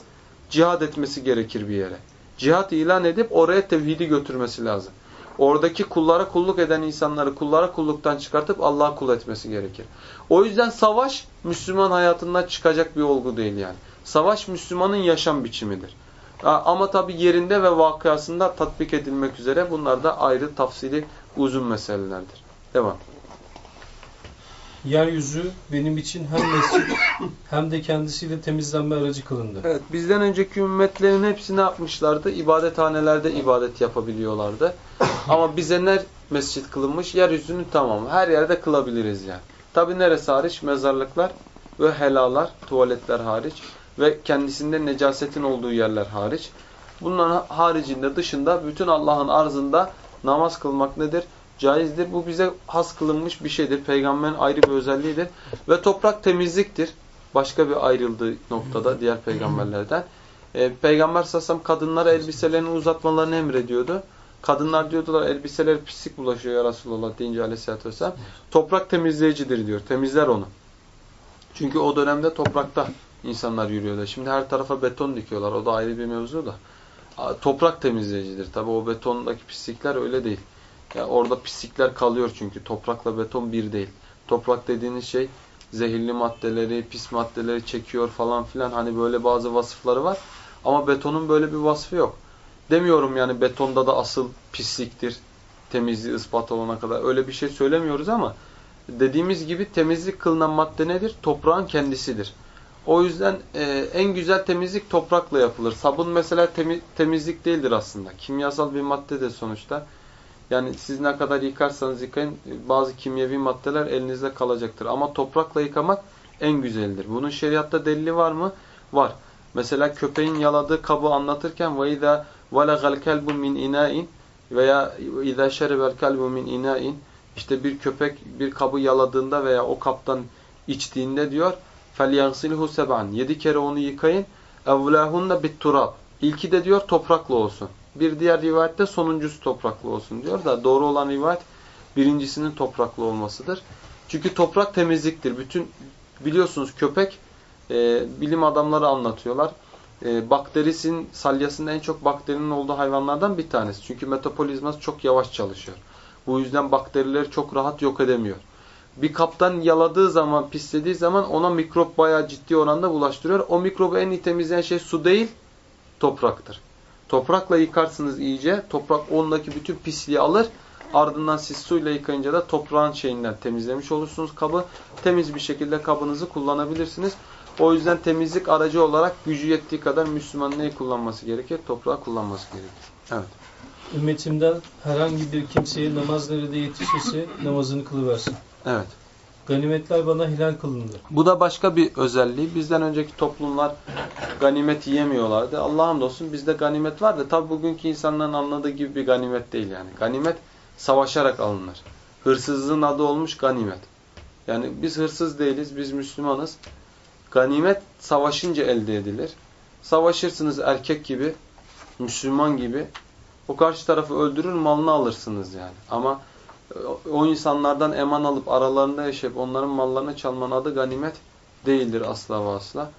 cihad etmesi gerekir bir yere. Cihad ilan edip oraya tevhidi götürmesi lazım. Oradaki kullara kulluk eden insanları kullara kulluktan çıkartıp Allah'a kul etmesi gerekir. O yüzden savaş Müslüman hayatından çıkacak bir olgu değil yani. Savaş Müslümanın yaşam biçimidir. Ama tabi yerinde ve vakasında tatbik edilmek üzere bunlar da ayrı tafsili uzun meselelerdir. Devam. Yeryüzü benim için hem mescid hem de kendisiyle temizlenme aracı kılındı. Evet, bizden önceki ümmetlerin hepsi ne yapmışlardı? İbadethanelerde ibadet yapabiliyorlardı. Ama bize ne mescit kılınmış? Yeryüzünün tamamı. Her yerde kılabiliriz yani. Tabi neresi hariç? Mezarlıklar ve helalar, tuvaletler hariç ve kendisinde necasetin olduğu yerler hariç. Bunların haricinde, dışında bütün Allah'ın arzında namaz kılmak nedir? Caizdir. Bu bize has kılınmış bir şeydir. Peygamberin ayrı bir özelliğidir. Ve toprak temizliktir. Başka bir ayrıldığı noktada diğer peygamberlerden. Ee, Peygamber sassam kadınlara elbiselerini uzatmalarını emrediyordu. Kadınlar diyordular elbiseler pislik bulaşıyor ya Resulallah deyince aleyhissalatü vesselam. Toprak temizleyicidir diyor. Temizler onu. Çünkü o dönemde toprakta insanlar yürüyordu. Şimdi her tarafa beton dikiyorlar. O da ayrı bir mevzu da. Toprak temizleyicidir. Tabi o betondaki pislikler öyle değil. Yani orada pislikler kalıyor çünkü. Toprakla beton bir değil. Toprak dediğiniz şey zehirli maddeleri, pis maddeleri çekiyor falan filan. Hani böyle bazı vasıfları var. Ama betonun böyle bir vasfı yok. Demiyorum yani betonda da asıl pisliktir. Temizliği ispat olana kadar. Öyle bir şey söylemiyoruz ama dediğimiz gibi temizlik kılınan madde nedir? Toprağın kendisidir. O yüzden e, en güzel temizlik toprakla yapılır. Sabun mesela temiz, temizlik değildir aslında. Kimyasal bir madde de sonuçta. Yani siz ne kadar yıkarsanız yıkayın bazı kimyevi maddeler elinizde kalacaktır. Ama toprakla yıkamak en güzeldir. Bunun şeriatta delili var mı? Var. Mesela köpeğin yaladığı kabı anlatırken وَاِذَا وَلَغَ الْكَلْبُ مِنْ اِنَاءٍ veya اِذَا شَرِبَ الْكَلْبُ مِنْ اِنَاءٍ işte bir köpek bir kabı yaladığında veya o kaptan içtiğinde diyor فَلْيَغْسِلْهُ سَبْعًا Yedi kere onu yıkayın. اَوْلَاهُنَّ بِالْتُرَابِ İlki de diyor toprakla olsun. Bir diğer rivayette sonuncusu topraklı olsun diyor da doğru olan rivayet birincisinin topraklı olmasıdır. Çünkü toprak temizliktir. Bütün biliyorsunuz köpek e, bilim adamları anlatıyorlar. E, bakterisin, salyasında en çok bakterinin olduğu hayvanlardan bir tanesi. Çünkü metabolizması çok yavaş çalışıyor. Bu yüzden bakterileri çok rahat yok edemiyor. bir kaptan yaladığı zaman, pislediği zaman ona mikrop bayağı ciddi oranda bulaştırıyor. O mikrobu en iyi temizleyen şey su değil, topraktır. Toprakla yıkarsınız iyice. Toprak ondaki bütün pisliği alır. Ardından siz suyla yıkayınca da toprağın şeyinden temizlemiş olursunuz kabı. Temiz bir şekilde kabınızı kullanabilirsiniz. O yüzden temizlik aracı olarak gücü yettiği kadar Müslüman neyi kullanması gerekir? Toprağı kullanması gerekir. Evet. Ümmetimden herhangi bir kimseye namaz nerede yetişirse namazını kılıversin. Evet. Ganimetler bana hilal kılındı. Bu da başka bir özelliği. Bizden önceki toplumlar ganimet yiyemiyorlardı. Allah'ım olsun bizde ganimet var da tabi bugünkü insanların anladığı gibi bir ganimet değil yani. Ganimet savaşarak alınır. Hırsızlığın adı olmuş ganimet. Yani biz hırsız değiliz, biz Müslümanız. Ganimet savaşınca elde edilir. Savaşırsınız erkek gibi, Müslüman gibi. O karşı tarafı öldürür, malını alırsınız yani. Ama o insanlardan eman alıp aralarında yaşayıp onların mallarını çalmanın adı ganimet değildir asla ve asla.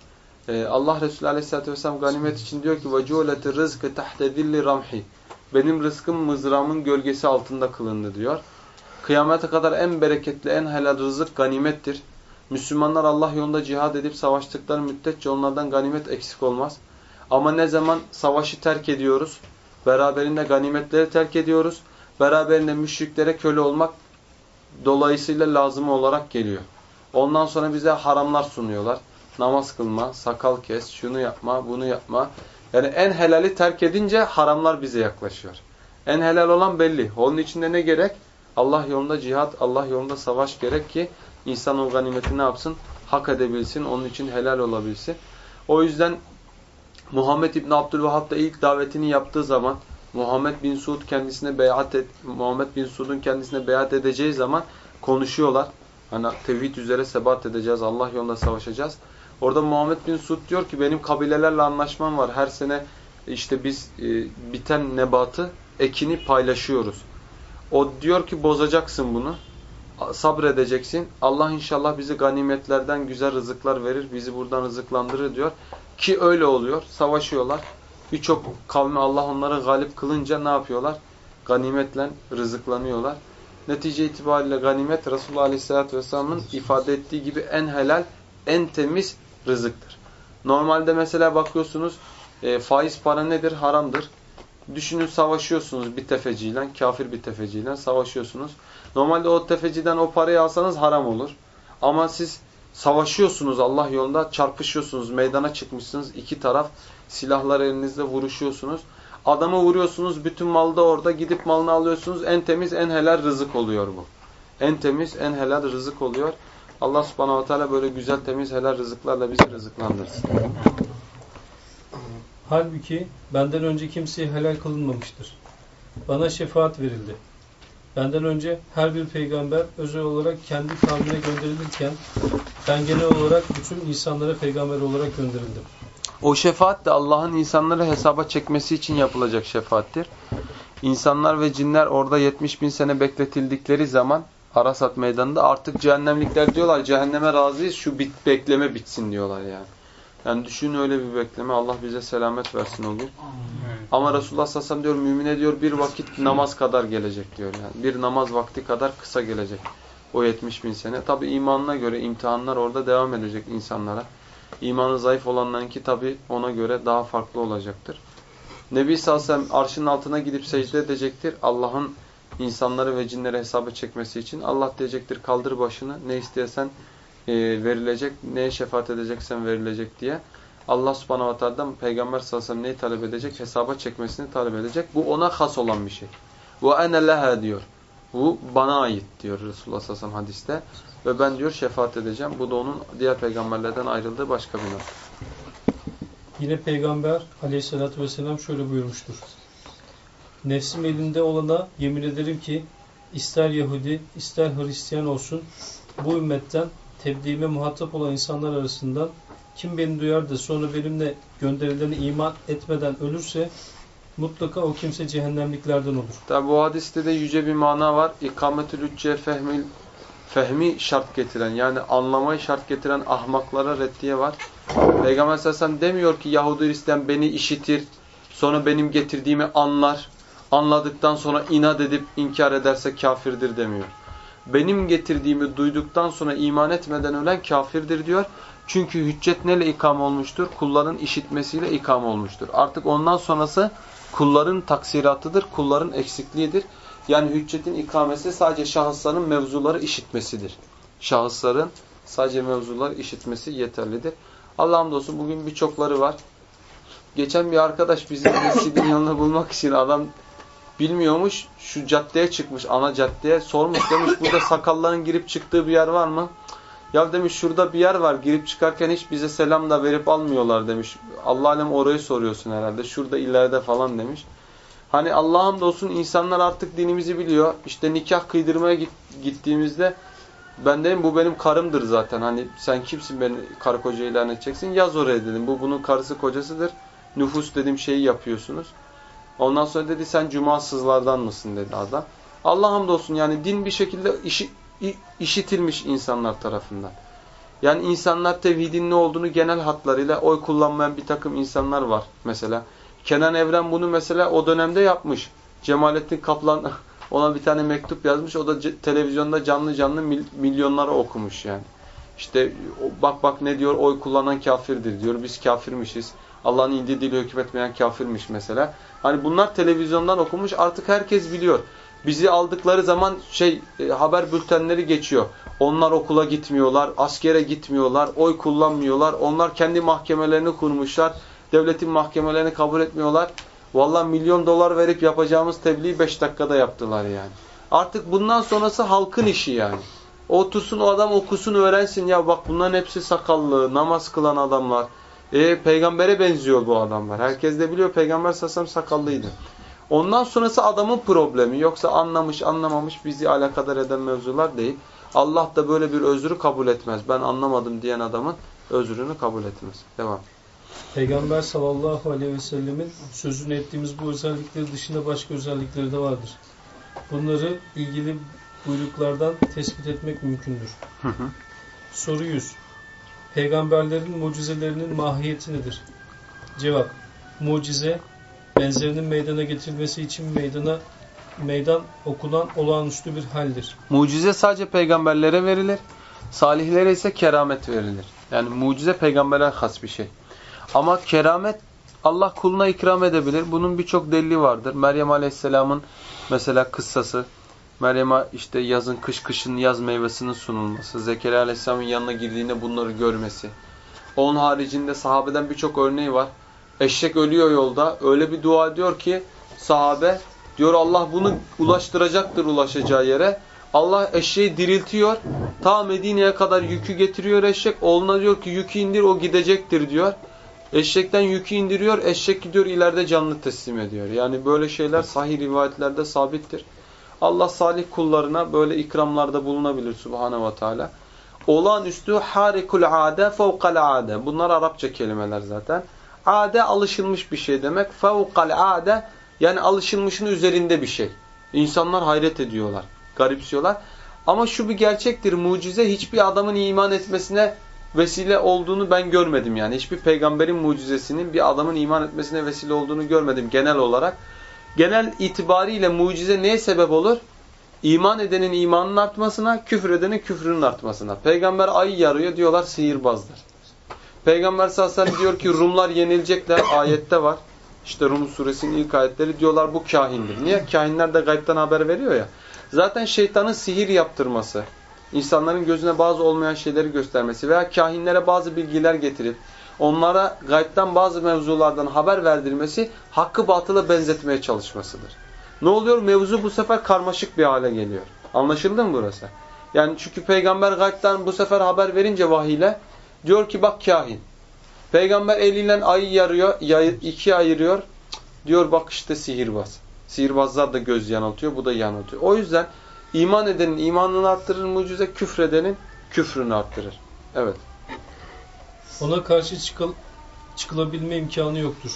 Ee, Allah Resulü Aleyhisselatü Vesselam ganimet için diyor ki وَجُولَتِ الرِّزْقِ تَحْتَ ذِلِّ رَمْحِ Benim rızkım mızrağımın gölgesi altında kılındı diyor. Kıyamete kadar en bereketli, en helal rızık ganimettir. Müslümanlar Allah yolunda cihad edip savaştıkları müddetçe onlardan ganimet eksik olmaz. Ama ne zaman savaşı terk ediyoruz, beraberinde ganimetleri terk ediyoruz, beraberinde müşriklere köle olmak dolayısıyla lazım olarak geliyor. Ondan sonra bize haramlar sunuyorlar. Namaz kılma, sakal kes, şunu yapma, bunu yapma. Yani en helali terk edince haramlar bize yaklaşıyor. En helal olan belli. Onun içinde ne gerek? Allah yolunda cihat, Allah yolunda savaş gerek ki insan o ganimeti ne yapsın? Hak edebilsin, onun için helal olabilsin. O yüzden Muhammed İbni Abdülvahhab da ilk davetini yaptığı zaman Muhammed bin Suud kendisine beyat et, Muhammed bin Suud'un kendisine beyat edeceği zaman konuşuyorlar. Hani tevhid üzere sebat edeceğiz, Allah yolunda savaşacağız. Orada Muhammed bin Suud diyor ki benim kabilelerle anlaşmam var. Her sene işte biz e, biten nebatı, ekini paylaşıyoruz. O diyor ki bozacaksın bunu. Sabredeceksin. Allah inşallah bizi ganimetlerden güzel rızıklar verir. Bizi buradan rızıklandırır diyor. Ki öyle oluyor. Savaşıyorlar. Birçok kavmi Allah onları galip kılınca ne yapıyorlar? Ganimetle rızıklanıyorlar. Netice itibariyle ganimet Resulullah Aleyhisselatü Vesselam'ın ifade ettiği gibi en helal, en temiz rızıktır. Normalde mesela bakıyorsunuz e, faiz para nedir? Haramdır. Düşünün savaşıyorsunuz bir tefeciyle, kafir bir tefeciyle savaşıyorsunuz. Normalde o tefeciden o parayı alsanız haram olur. Ama siz savaşıyorsunuz Allah yolunda, çarpışıyorsunuz, meydana çıkmışsınız. iki taraf silahlar elinizde vuruşuyorsunuz. Adamı vuruyorsunuz, bütün mal da orada. Gidip malını alıyorsunuz. En temiz, en helal rızık oluyor bu. En temiz, en helal rızık oluyor. Allah subhanahu wa ta'ala böyle güzel, temiz, helal rızıklarla bizi rızıklandırsın. Halbuki benden önce kimseye helal kılınmamıştır. Bana şefaat verildi. Benden önce her bir peygamber özel olarak kendi kavmine gönderilirken ben genel olarak bütün insanlara peygamber olarak gönderildim. O şefaat de Allah'ın insanları hesaba çekmesi için yapılacak şefaattir. İnsanlar ve cinler orada 70 bin sene bekletildikleri zaman Arasat meydanında artık cehennemlikler diyorlar cehenneme razıyız şu bit, bekleme bitsin diyorlar yani. Yani düşün öyle bir bekleme Allah bize selamet versin o gün. Ama Resulullah sallallahu aleyhi ve sellem diyor mümine diyor bir vakit namaz kadar gelecek diyor yani. Bir namaz vakti kadar kısa gelecek o 70 bin sene. Tabi imanına göre imtihanlar orada devam edecek insanlara. İmanı zayıf olanlarınki tabi ona göre daha farklı olacaktır. Nebi sallallahu aleyhi ve sellem arşın altına gidip secde edecektir. Allah'ın insanları ve cinleri hesaba çekmesi için. Allah diyecektir kaldır başını ne isteyesen e, verilecek, neye şefaat edeceksen verilecek diye. Allah subhanahu ve teala'dan peygamber sallallahu aleyhi ve sellem neyi talep edecek? Hesaba çekmesini talep edecek. Bu ona has olan bir şey. Ve ene leha diyor. Bu bana ait diyor Resulullah sallallahu aleyhi ve sellem hadiste. Ve ben diyor şefaat edeceğim. Bu da onun diğer peygamberlerden ayrıldığı başka bir nokta. Yine peygamber aleyhissalatü vesselam şöyle buyurmuştur. Nefsim elinde olana yemin ederim ki ister Yahudi ister Hristiyan olsun bu ümmetten tebliğime muhatap olan insanlar arasından kim beni duyar da sonra benimle gönderilene iman etmeden ölürse mutlaka o kimse cehennemliklerden olur. Tabi bu hadiste de yüce bir mana var. İkametül hücce fehmi, fehmi şart getiren yani anlamayı şart getiren ahmaklara reddiye var. Peygamber sallallahu demiyor ki Yahudi Hristiyan beni işitir sonra benim getirdiğimi anlar. Anladıktan sonra inat edip inkar ederse kafirdir demiyor. Benim getirdiğimi duyduktan sonra iman etmeden ölen kafirdir diyor. Çünkü hüccet neyle ikam olmuştur? Kulların işitmesiyle ikam olmuştur. Artık ondan sonrası kulların taksiratıdır, kulların eksikliğidir. Yani hüccetin ikamesi sadece şahısların mevzuları işitmesidir. Şahısların sadece mevzuları işitmesi yeterlidir. Allah'ım dostum bugün birçokları var. Geçen bir arkadaş bizim mescidin yanına bulmak için adam bilmiyormuş. Şu caddeye çıkmış, ana caddeye sormuş demiş burada sakalların girip çıktığı bir yer var mı? Ya demiş şurada bir yer var girip çıkarken hiç bize selam da verip almıyorlar demiş. Allah alem orayı soruyorsun herhalde. Şurada ileride falan demiş. Hani Allah'ım olsun insanlar artık dinimizi biliyor. İşte nikah kıydırmaya gittiğimizde ben dedim bu benim karımdır zaten. Hani sen kimsin beni karı koca ilan edeceksin? Yaz oraya dedim. Bu bunun karısı kocasıdır. Nüfus dediğim şeyi yapıyorsunuz. Ondan sonra dedi sen cumasızlardan mısın dedi adam. Allah hamdolsun yani din bir şekilde işi, işitilmiş insanlar tarafından. Yani insanlar tevhidin ne olduğunu genel hatlarıyla oy kullanmayan bir takım insanlar var mesela. Kenan Evren bunu mesela o dönemde yapmış. Cemalettin Kaplan ona bir tane mektup yazmış. O da televizyonda canlı canlı milyonlara okumuş yani. İşte bak bak ne diyor oy kullanan kafirdir diyor. Biz kafirmişiz. Allah'ın indirdiğiyle hükmetmeyen kafirmiş mesela. Hani bunlar televizyondan okumuş artık herkes biliyor. Bizi aldıkları zaman şey e, haber bültenleri geçiyor. Onlar okula gitmiyorlar, askere gitmiyorlar, oy kullanmıyorlar. Onlar kendi mahkemelerini kurmuşlar. Devletin mahkemelerini kabul etmiyorlar. Vallahi milyon dolar verip yapacağımız tebliği 5 dakikada yaptılar yani. Artık bundan sonrası halkın işi yani. Otursun o adam okusun öğrensin ya bak bunların hepsi sakallı, namaz kılan adamlar. E, peygambere benziyor bu adamlar. Herkes de biliyor peygamber sasam sakallıydı. Ondan sonrası adamın problemi. Yoksa anlamış anlamamış bizi alakadar eden mevzular değil. Allah da böyle bir özrü kabul etmez. Ben anlamadım diyen adamın özrünü kabul etmez. Devam. Peygamber sallallahu aleyhi ve sellemin sözünü ettiğimiz bu özellikleri dışında başka özellikleri de vardır. Bunları ilgili buyruklardan tespit etmek mümkündür. Hı hı. Soru 100. Peygamberlerin mucizelerinin mahiyeti nedir? Cevap. Mucize, benzerinin meydana getirilmesi için meydana meydan okunan olağanüstü bir haldir. Mucize sadece peygamberlere verilir. Salihlere ise keramet verilir. Yani mucize peygamberler has bir şey. Ama keramet Allah kuluna ikram edebilir. Bunun birçok delili vardır. Meryem Aleyhisselam'ın mesela kıssası. Meryem'e işte yazın kış kışın yaz meyvesinin sunulması. Zekeriya Aleyhisselam'ın yanına girdiğinde bunları görmesi. Onun haricinde sahabeden birçok örneği var. Eşek ölüyor yolda. Öyle bir dua ediyor ki sahabe diyor Allah bunu ulaştıracaktır ulaşacağı yere. Allah eşeği diriltiyor. Ta Medine'ye kadar yükü getiriyor eşek. Oğluna diyor ki yükü indir o gidecektir diyor. Eşekten yükü indiriyor. Eşek gidiyor ileride canlı teslim ediyor. Yani böyle şeyler sahih rivayetlerde sabittir. Allah salih kullarına böyle ikramlarda bulunabilir Subhanahu ve Teala. Olağanüstü harikul ade fevkal ade. Bunlar Arapça kelimeler zaten. Ade alışılmış bir şey demek. Fevkal ade yani alışılmışın üzerinde bir şey. İnsanlar hayret ediyorlar, garipsiyorlar. Ama şu bir gerçektir. Mucize hiçbir adamın iman etmesine vesile olduğunu ben görmedim yani. Hiçbir peygamberin mucizesinin bir adamın iman etmesine vesile olduğunu görmedim genel olarak. Genel itibariyle mucize neye sebep olur? İman edenin imanının artmasına, küfür edenin küfrünün artmasına. Peygamber ayı yarıyor diyorlar sihirbazdır. Peygamber sallallahu aleyhi diyor ki Rumlar yenilecekler ayette var. İşte Rum suresinin ilk ayetleri diyorlar bu kahindir. Niye? Kahinler de gaybtan haber veriyor ya. Zaten şeytanın sihir yaptırması, insanların gözüne bazı olmayan şeyleri göstermesi veya kahinlere bazı bilgiler getirip onlara gaybtan bazı mevzulardan haber verdirmesi hakkı batıla benzetmeye çalışmasıdır. Ne oluyor? Mevzu bu sefer karmaşık bir hale geliyor. Anlaşıldı mı burası? Yani çünkü peygamber gaybtan bu sefer haber verince vahiyle diyor ki bak kahin. Peygamber eliyle ayı yarıyor, ikiye ayırıyor. Diyor bak işte sihirbaz. Sihirbazlar da göz yanıltıyor, bu da yanıltıyor. O yüzden iman edenin imanını arttırır mucize, küfredenin küfrünü arttırır. Evet. Ona karşı çıkıl, çıkılabilme imkanı yoktur.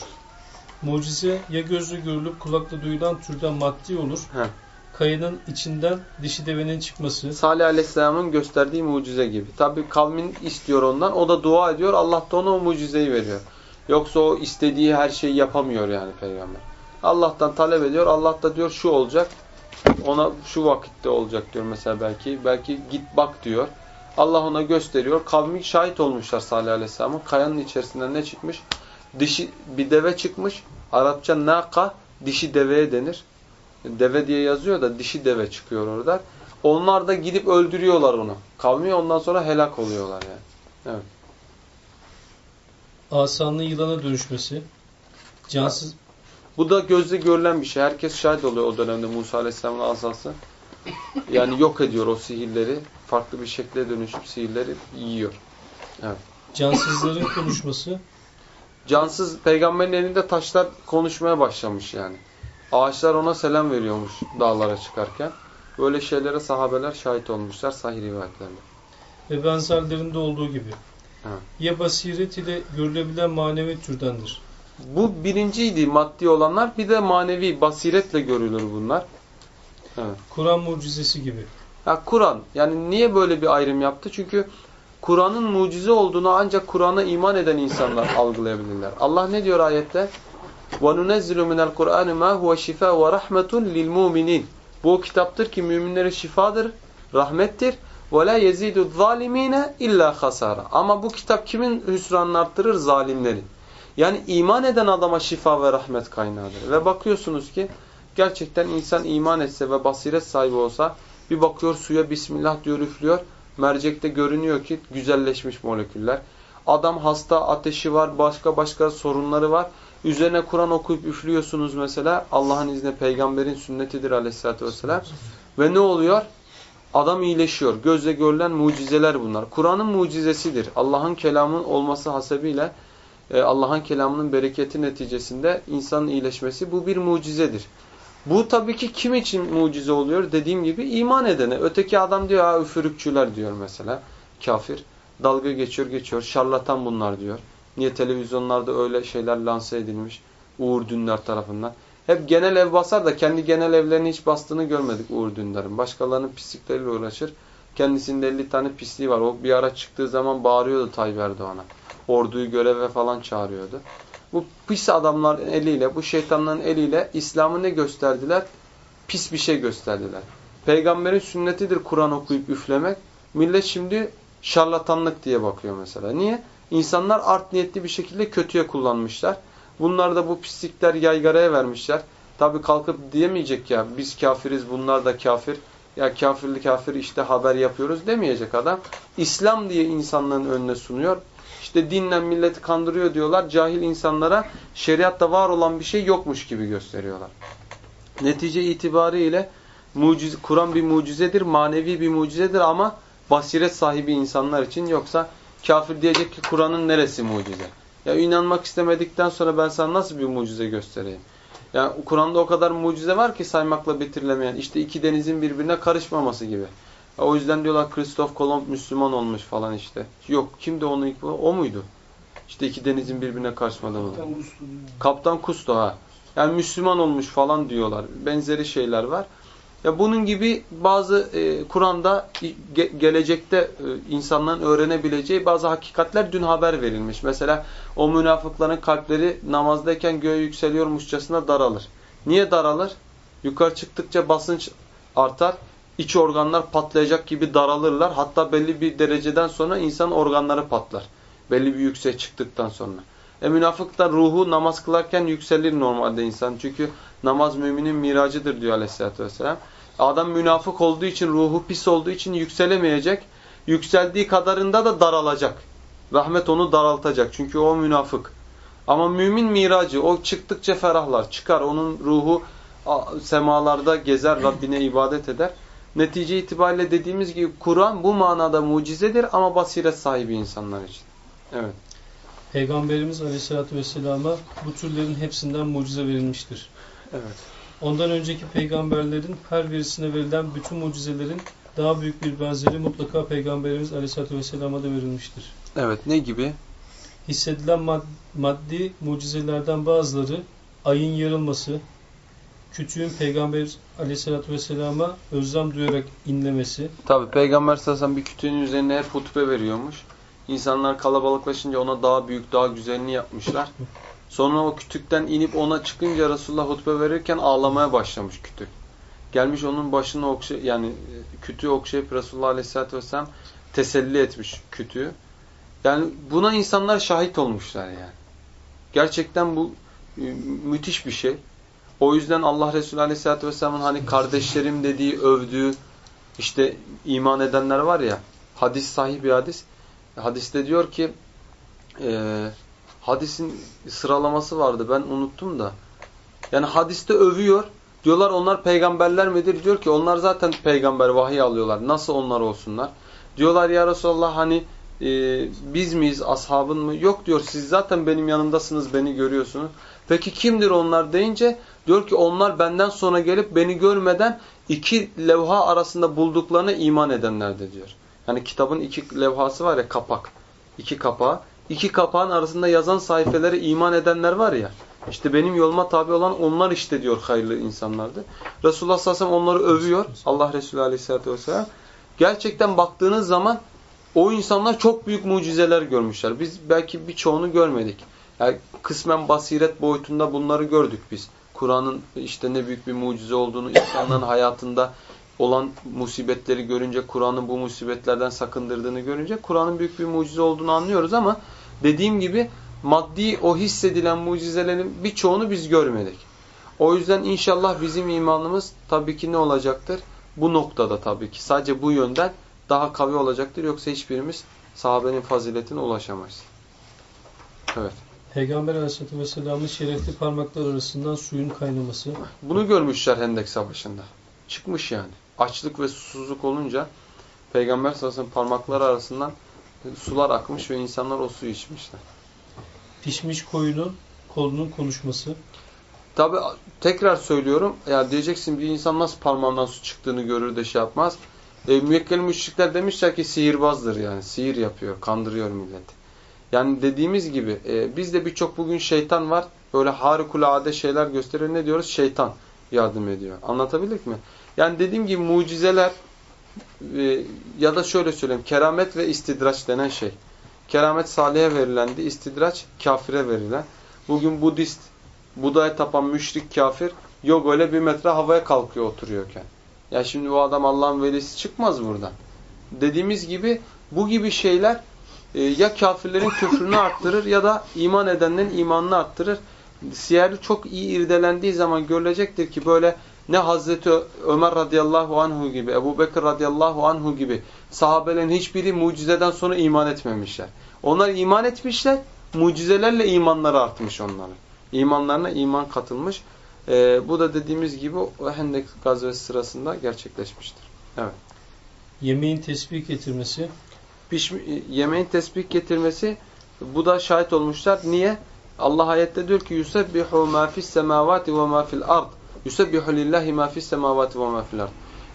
Mucize ya gözle görülüp kulakla duyulan türden maddi olur. Heh. Kayının içinden dişi devenin çıkması. Salih Aleyhisselam'ın gösterdiği mucize gibi. Tabi kavmin istiyor ondan. O da dua ediyor. Allah da ona o mucizeyi veriyor. Yoksa o istediği her şeyi yapamıyor yani peygamber. Allah'tan talep ediyor. Allah da diyor şu olacak. Ona şu vakitte olacak diyor mesela belki. Belki git bak diyor. Allah ona gösteriyor. Kavmi şahit olmuşlar Salih Aleyhisselam'ın. Kayanın içerisinden ne çıkmış? Dişi bir deve çıkmış. Arapça naka dişi deveye denir. Deve diye yazıyor da dişi deve çıkıyor orada. Onlar da gidip öldürüyorlar onu. Kavmi ondan sonra helak oluyorlar yani. Evet. Asanlı yılana dönüşmesi. Cansız Bu da gözle görülen bir şey. Herkes şahit oluyor o dönemde Musa Aleyhisselam'ın asası. Yani yok ediyor o sihirleri. Farklı bir şekle dönüşüp sihirleri yiyor. cansızların konuşması. Cansız peygamberin elinde taşlar konuşmaya başlamış yani. Ağaçlar ona selam veriyormuş dağlara çıkarken. Böyle şeylere sahabeler şahit olmuşlar sahih rivayetlerinde. ve benzerlerinde olduğu gibi. Evet. Ya basiret ile görülebilen manevi türdendir. Bu birinciydi maddi olanlar. Bir de manevi basiretle görülür bunlar. Evet. Kur'an mucizesi gibi. Ya Kur'an. Yani niye böyle bir ayrım yaptı? Çünkü Kur'an'ın mucize olduğunu ancak Kur'an'a iman eden insanlar algılayabilirler. Allah ne diyor ayette? وَنُنَزِّلُ مِنَ الْقُرْآنِ مَا هُوَ شِفَا وَرَحْمَةٌ لِلْمُؤْمِنِينَ Bu o kitaptır ki müminlere şifadır, rahmettir. وَلَا يَزِيدُ الظَّالِم۪ينَ illa خَسَارًا Ama bu kitap kimin hüsranını arttırır? Zalimlerin. Yani iman eden adama şifa ve rahmet kaynağıdır. Ve bakıyorsunuz ki gerçekten insan iman etse ve basiret sahibi olsa bir bakıyor suya Bismillah diyor üflüyor. Mercekte görünüyor ki güzelleşmiş moleküller. Adam hasta, ateşi var, başka başka sorunları var. Üzerine Kur'an okuyup üflüyorsunuz mesela. Allah'ın izniyle peygamberin sünnetidir aleyhissalatü vesselam. Ve ne oluyor? Adam iyileşiyor. Gözle görülen mucizeler bunlar. Kur'an'ın mucizesidir. Allah'ın kelamın olması hasebiyle e, Allah'ın kelamının bereketi neticesinde insanın iyileşmesi bu bir mucizedir. Bu tabii ki kim için mucize oluyor? Dediğim gibi iman edene. Öteki adam diyor ha üfürükçüler diyor mesela. Kafir. Dalga geçiyor geçiyor. Şarlatan bunlar diyor. Niye televizyonlarda öyle şeyler lanse edilmiş? Uğur Dündar tarafından. Hep genel ev basar da kendi genel evlerini hiç bastığını görmedik Uğur Dündar'ın. Başkalarının pislikleriyle uğraşır. Kendisinde 50 tane pisliği var. O bir ara çıktığı zaman bağırıyordu Tayyip Erdoğan'a. Orduyu göreve falan çağırıyordu. Bu pis adamların eliyle, bu şeytanların eliyle İslam'ı ne gösterdiler? Pis bir şey gösterdiler. Peygamberin sünnetidir Kur'an okuyup üflemek. Millet şimdi şarlatanlık diye bakıyor mesela. Niye? İnsanlar art niyetli bir şekilde kötüye kullanmışlar. Bunlar da bu pislikler yaygaraya vermişler. Tabi kalkıp diyemeyecek ya biz kafiriz bunlar da kafir. Ya kafirli kafir işte haber yapıyoruz demeyecek adam. İslam diye insanların önüne sunuyor. İşte dinle milleti kandırıyor diyorlar. Cahil insanlara şeriatta var olan bir şey yokmuş gibi gösteriyorlar. Netice itibariyle mucize, Kur'an bir mucizedir, manevi bir mucizedir ama basiret sahibi insanlar için yoksa kafir diyecek ki Kur'an'ın neresi mucize? Ya inanmak istemedikten sonra ben sana nasıl bir mucize göstereyim? Yani Kur'an'da o kadar mucize var ki saymakla bitirilemeyen. İşte iki denizin birbirine karışmaması gibi. O yüzden diyorlar Kristof Kolomb Müslüman olmuş falan işte. Yok kimdi onu ilk o muydu? İşte iki denizin birbirine karışmadığı mı? Kaptan Kusto ha. Yani Müslüman olmuş falan diyorlar. Benzeri şeyler var. Ya bunun gibi bazı e, Kur'an'da ge gelecekte e, insanların öğrenebileceği bazı hakikatler dün haber verilmiş. Mesela o münafıkların kalpleri namazdayken göğe yükseliyormuşçasına daralır. Niye daralır? Yukarı çıktıkça basınç artar. İç organlar patlayacak gibi daralırlar. Hatta belli bir dereceden sonra insan organları patlar. Belli bir yüksek çıktıktan sonra. E münafıklar ruhu namaz kılarken yükselir normalde insan. Çünkü namaz müminin miracıdır diyor aleyhissalatü vesselam. Adam münafık olduğu için, ruhu pis olduğu için yükselemeyecek. Yükseldiği kadarında da daralacak. Rahmet onu daraltacak. Çünkü o münafık. Ama mümin miracı. O çıktıkça ferahlar. Çıkar. Onun ruhu semalarda gezer. Rabbine ibadet eder. Netice itibariyle dediğimiz gibi Kur'an bu manada mucizedir ama basiret sahibi insanlar için. Evet. Peygamberimiz Aleyhisselatü Vesselam'a bu türlerin hepsinden mucize verilmiştir. Evet. Ondan önceki peygamberlerin her birisine verilen bütün mucizelerin daha büyük bir benzeri mutlaka Peygamberimiz Aleyhisselatü Vesselam'a da verilmiştir. Evet. Ne gibi? Hissedilen mad maddi mucizelerden bazıları ayın yarılması, kütüğün Peygamber Aleyhisselatü Vesselam'a özlem duyarak inlemesi. Tabi Peygamber sallallahu bir kütüğün üzerine hep hutbe veriyormuş. İnsanlar kalabalıklaşınca ona daha büyük, daha güzelini yapmışlar. Sonra o kütükten inip ona çıkınca Resulullah hutbe verirken ağlamaya başlamış kütük. Gelmiş onun başını okşay yani e, kütüğü okşayıp Resulullah Aleyhisselatü Vesselam teselli etmiş kütüğü. Yani buna insanlar şahit olmuşlar yani. Gerçekten bu e, müthiş bir şey. O yüzden Allah Resulü Aleyhisselatü Vesselam'ın hani kardeşlerim dediği, övdüğü işte iman edenler var ya hadis sahih bir hadis. Hadiste diyor ki e, hadisin sıralaması vardı ben unuttum da. Yani hadiste övüyor. Diyorlar onlar peygamberler midir? Diyor ki onlar zaten peygamber vahiy alıyorlar. Nasıl onlar olsunlar? Diyorlar ya Resulallah hani e, biz miyiz ashabın mı? Yok diyor siz zaten benim yanımdasınız beni görüyorsunuz. Peki kimdir onlar deyince diyor ki onlar benden sonra gelip beni görmeden iki levha arasında bulduklarına iman edenlerdir diyor. Yani kitabın iki levhası var ya kapak. iki kapağı. İki kapağın arasında yazan sayfelere iman edenler var ya. İşte benim yoluma tabi olan onlar işte diyor hayırlı insanlardı. Resulullah sallallahu aleyhi ve sellem onları övüyor. Allah Resulü aleyhissalatü vesselam. Gerçekten baktığınız zaman o insanlar çok büyük mucizeler görmüşler. Biz belki birçoğunu görmedik. Yani kısmen basiret boyutunda bunları gördük biz. Kur'an'ın işte ne büyük bir mucize olduğunu, insanların hayatında olan musibetleri görünce, Kur'an'ın bu musibetlerden sakındırdığını görünce Kur'an'ın büyük bir mucize olduğunu anlıyoruz ama dediğim gibi maddi o hissedilen mucizelerin birçoğunu biz görmedik. O yüzden inşallah bizim imanımız tabii ki ne olacaktır? Bu noktada tabii ki sadece bu yönden daha kavi olacaktır. Yoksa hiçbirimiz sahabenin faziletine ulaşamayız. Evet. Peygamber Aleyhisselatü Vesselam'ın şerefli parmaklar arasından suyun kaynaması. Bunu görmüşler Hendek Savaşı'nda. Çıkmış yani. Açlık ve susuzluk olunca Peygamber sallallahu aleyhi ve sellem parmakları arasından sular akmış ve insanlar o suyu içmişler. Pişmiş koyunun kolunun konuşması. Tabi tekrar söylüyorum. Ya diyeceksin bir insan nasıl parmağından su çıktığını görür de şey yapmaz. E, müvekkil müşrikler demişler ki sihirbazdır yani. Sihir yapıyor, kandırıyor milleti. Yani dediğimiz gibi e, bizde birçok bugün şeytan var. Böyle harikulade şeyler gösteriyor. Ne diyoruz? Şeytan yardım ediyor. Anlatabildik mi? Yani dediğim gibi mucizeler e, ya da şöyle söyleyeyim. Keramet ve istidraç denen şey. Keramet Salih'e verilendi. istidraç kafire verilen. Bugün Budist, Buda'ya tapan müşrik kafir yok öyle bir metre havaya kalkıyor oturuyorken. Ya şimdi bu adam Allah'ın velisi çıkmaz buradan. Dediğimiz gibi bu gibi şeyler ya kafirlerin küfrünü arttırır ya da iman edenlerin imanını arttırır. Siyerli çok iyi irdelendiği zaman görülecektir ki böyle ne Hazreti Ömer radıyallahu anhu gibi, Ebu Bekir radıyallahu anhu gibi sahabelerin hiçbiri mucizeden sonra iman etmemişler. Onlar iman etmişler, mucizelerle imanları artmış onların. İmanlarına iman katılmış. Ee, bu da dediğimiz gibi Hendek gazvesi sırasında gerçekleşmiştir. Evet. Yemeğin tesbih getirmesi. Pişmi, yemeğin tesbih getirmesi bu da şahit olmuşlar. Niye? Allah ayette diyor ki yusebbihu ma fis semavati ve ma fil ard. Yusebbihu lillahi ma fis semavati ve ma fil ard.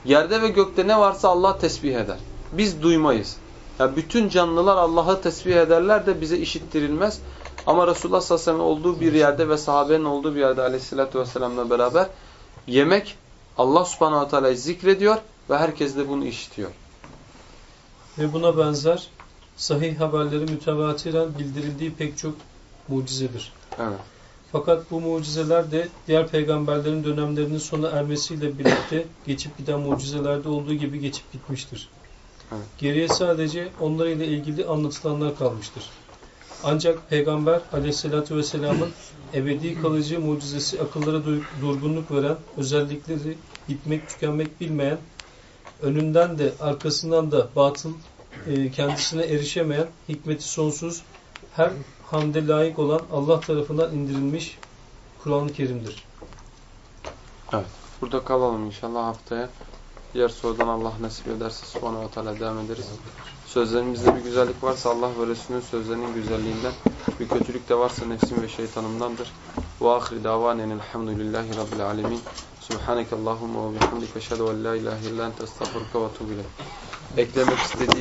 Yerde ve gökte ne varsa Allah tesbih eder. Biz duymayız. Yani bütün canlılar Allah'ı tesbih ederler de bize işittirilmez. Ama Resulullah sallallahu aleyhi ve sellem olduğu bir yerde ve sahabenin olduğu bir yerde aleyhissalatü vesselamla beraber yemek Allah subhanahu teala'yı zikrediyor ve herkes de bunu işitiyor. Ve buna benzer sahih haberleri mütevatiren bildirildiği pek çok mucizedir. Evet. Fakat bu mucizeler de diğer peygamberlerin dönemlerinin sona ermesiyle birlikte geçip giden mucizelerde olduğu gibi geçip gitmiştir. Evet. Geriye sadece onlarıyla ilgili anlatılanlar kalmıştır. Ancak Peygamber aleyhissalatü vesselamın ebedi kalıcı mucizesi akıllara durgunluk veren, özellikleri bitmek tükenmek bilmeyen, önünden de arkasından da batıl e, kendisine erişemeyen, hikmeti sonsuz, her hamde layık olan Allah tarafından indirilmiş Kur'an-ı Kerim'dir. Evet. Burada kalalım inşallah haftaya. Diğer sorudan Allah nasip ederse subhanahu wa ta'ala devam ederiz. Sözlerimizde bir güzellik varsa Allah ve Resulünün sözlerinin güzelliğinden, bir kötülük de varsa nefsim ve şeytanımdandır. Ve ahri davanen elhamdülillahi rabbil alemin. Subhaneke Allahumma ve bihamdike eşhedü en la ilahe illa ente estağfiruke ve etûbü Eklemek istediğim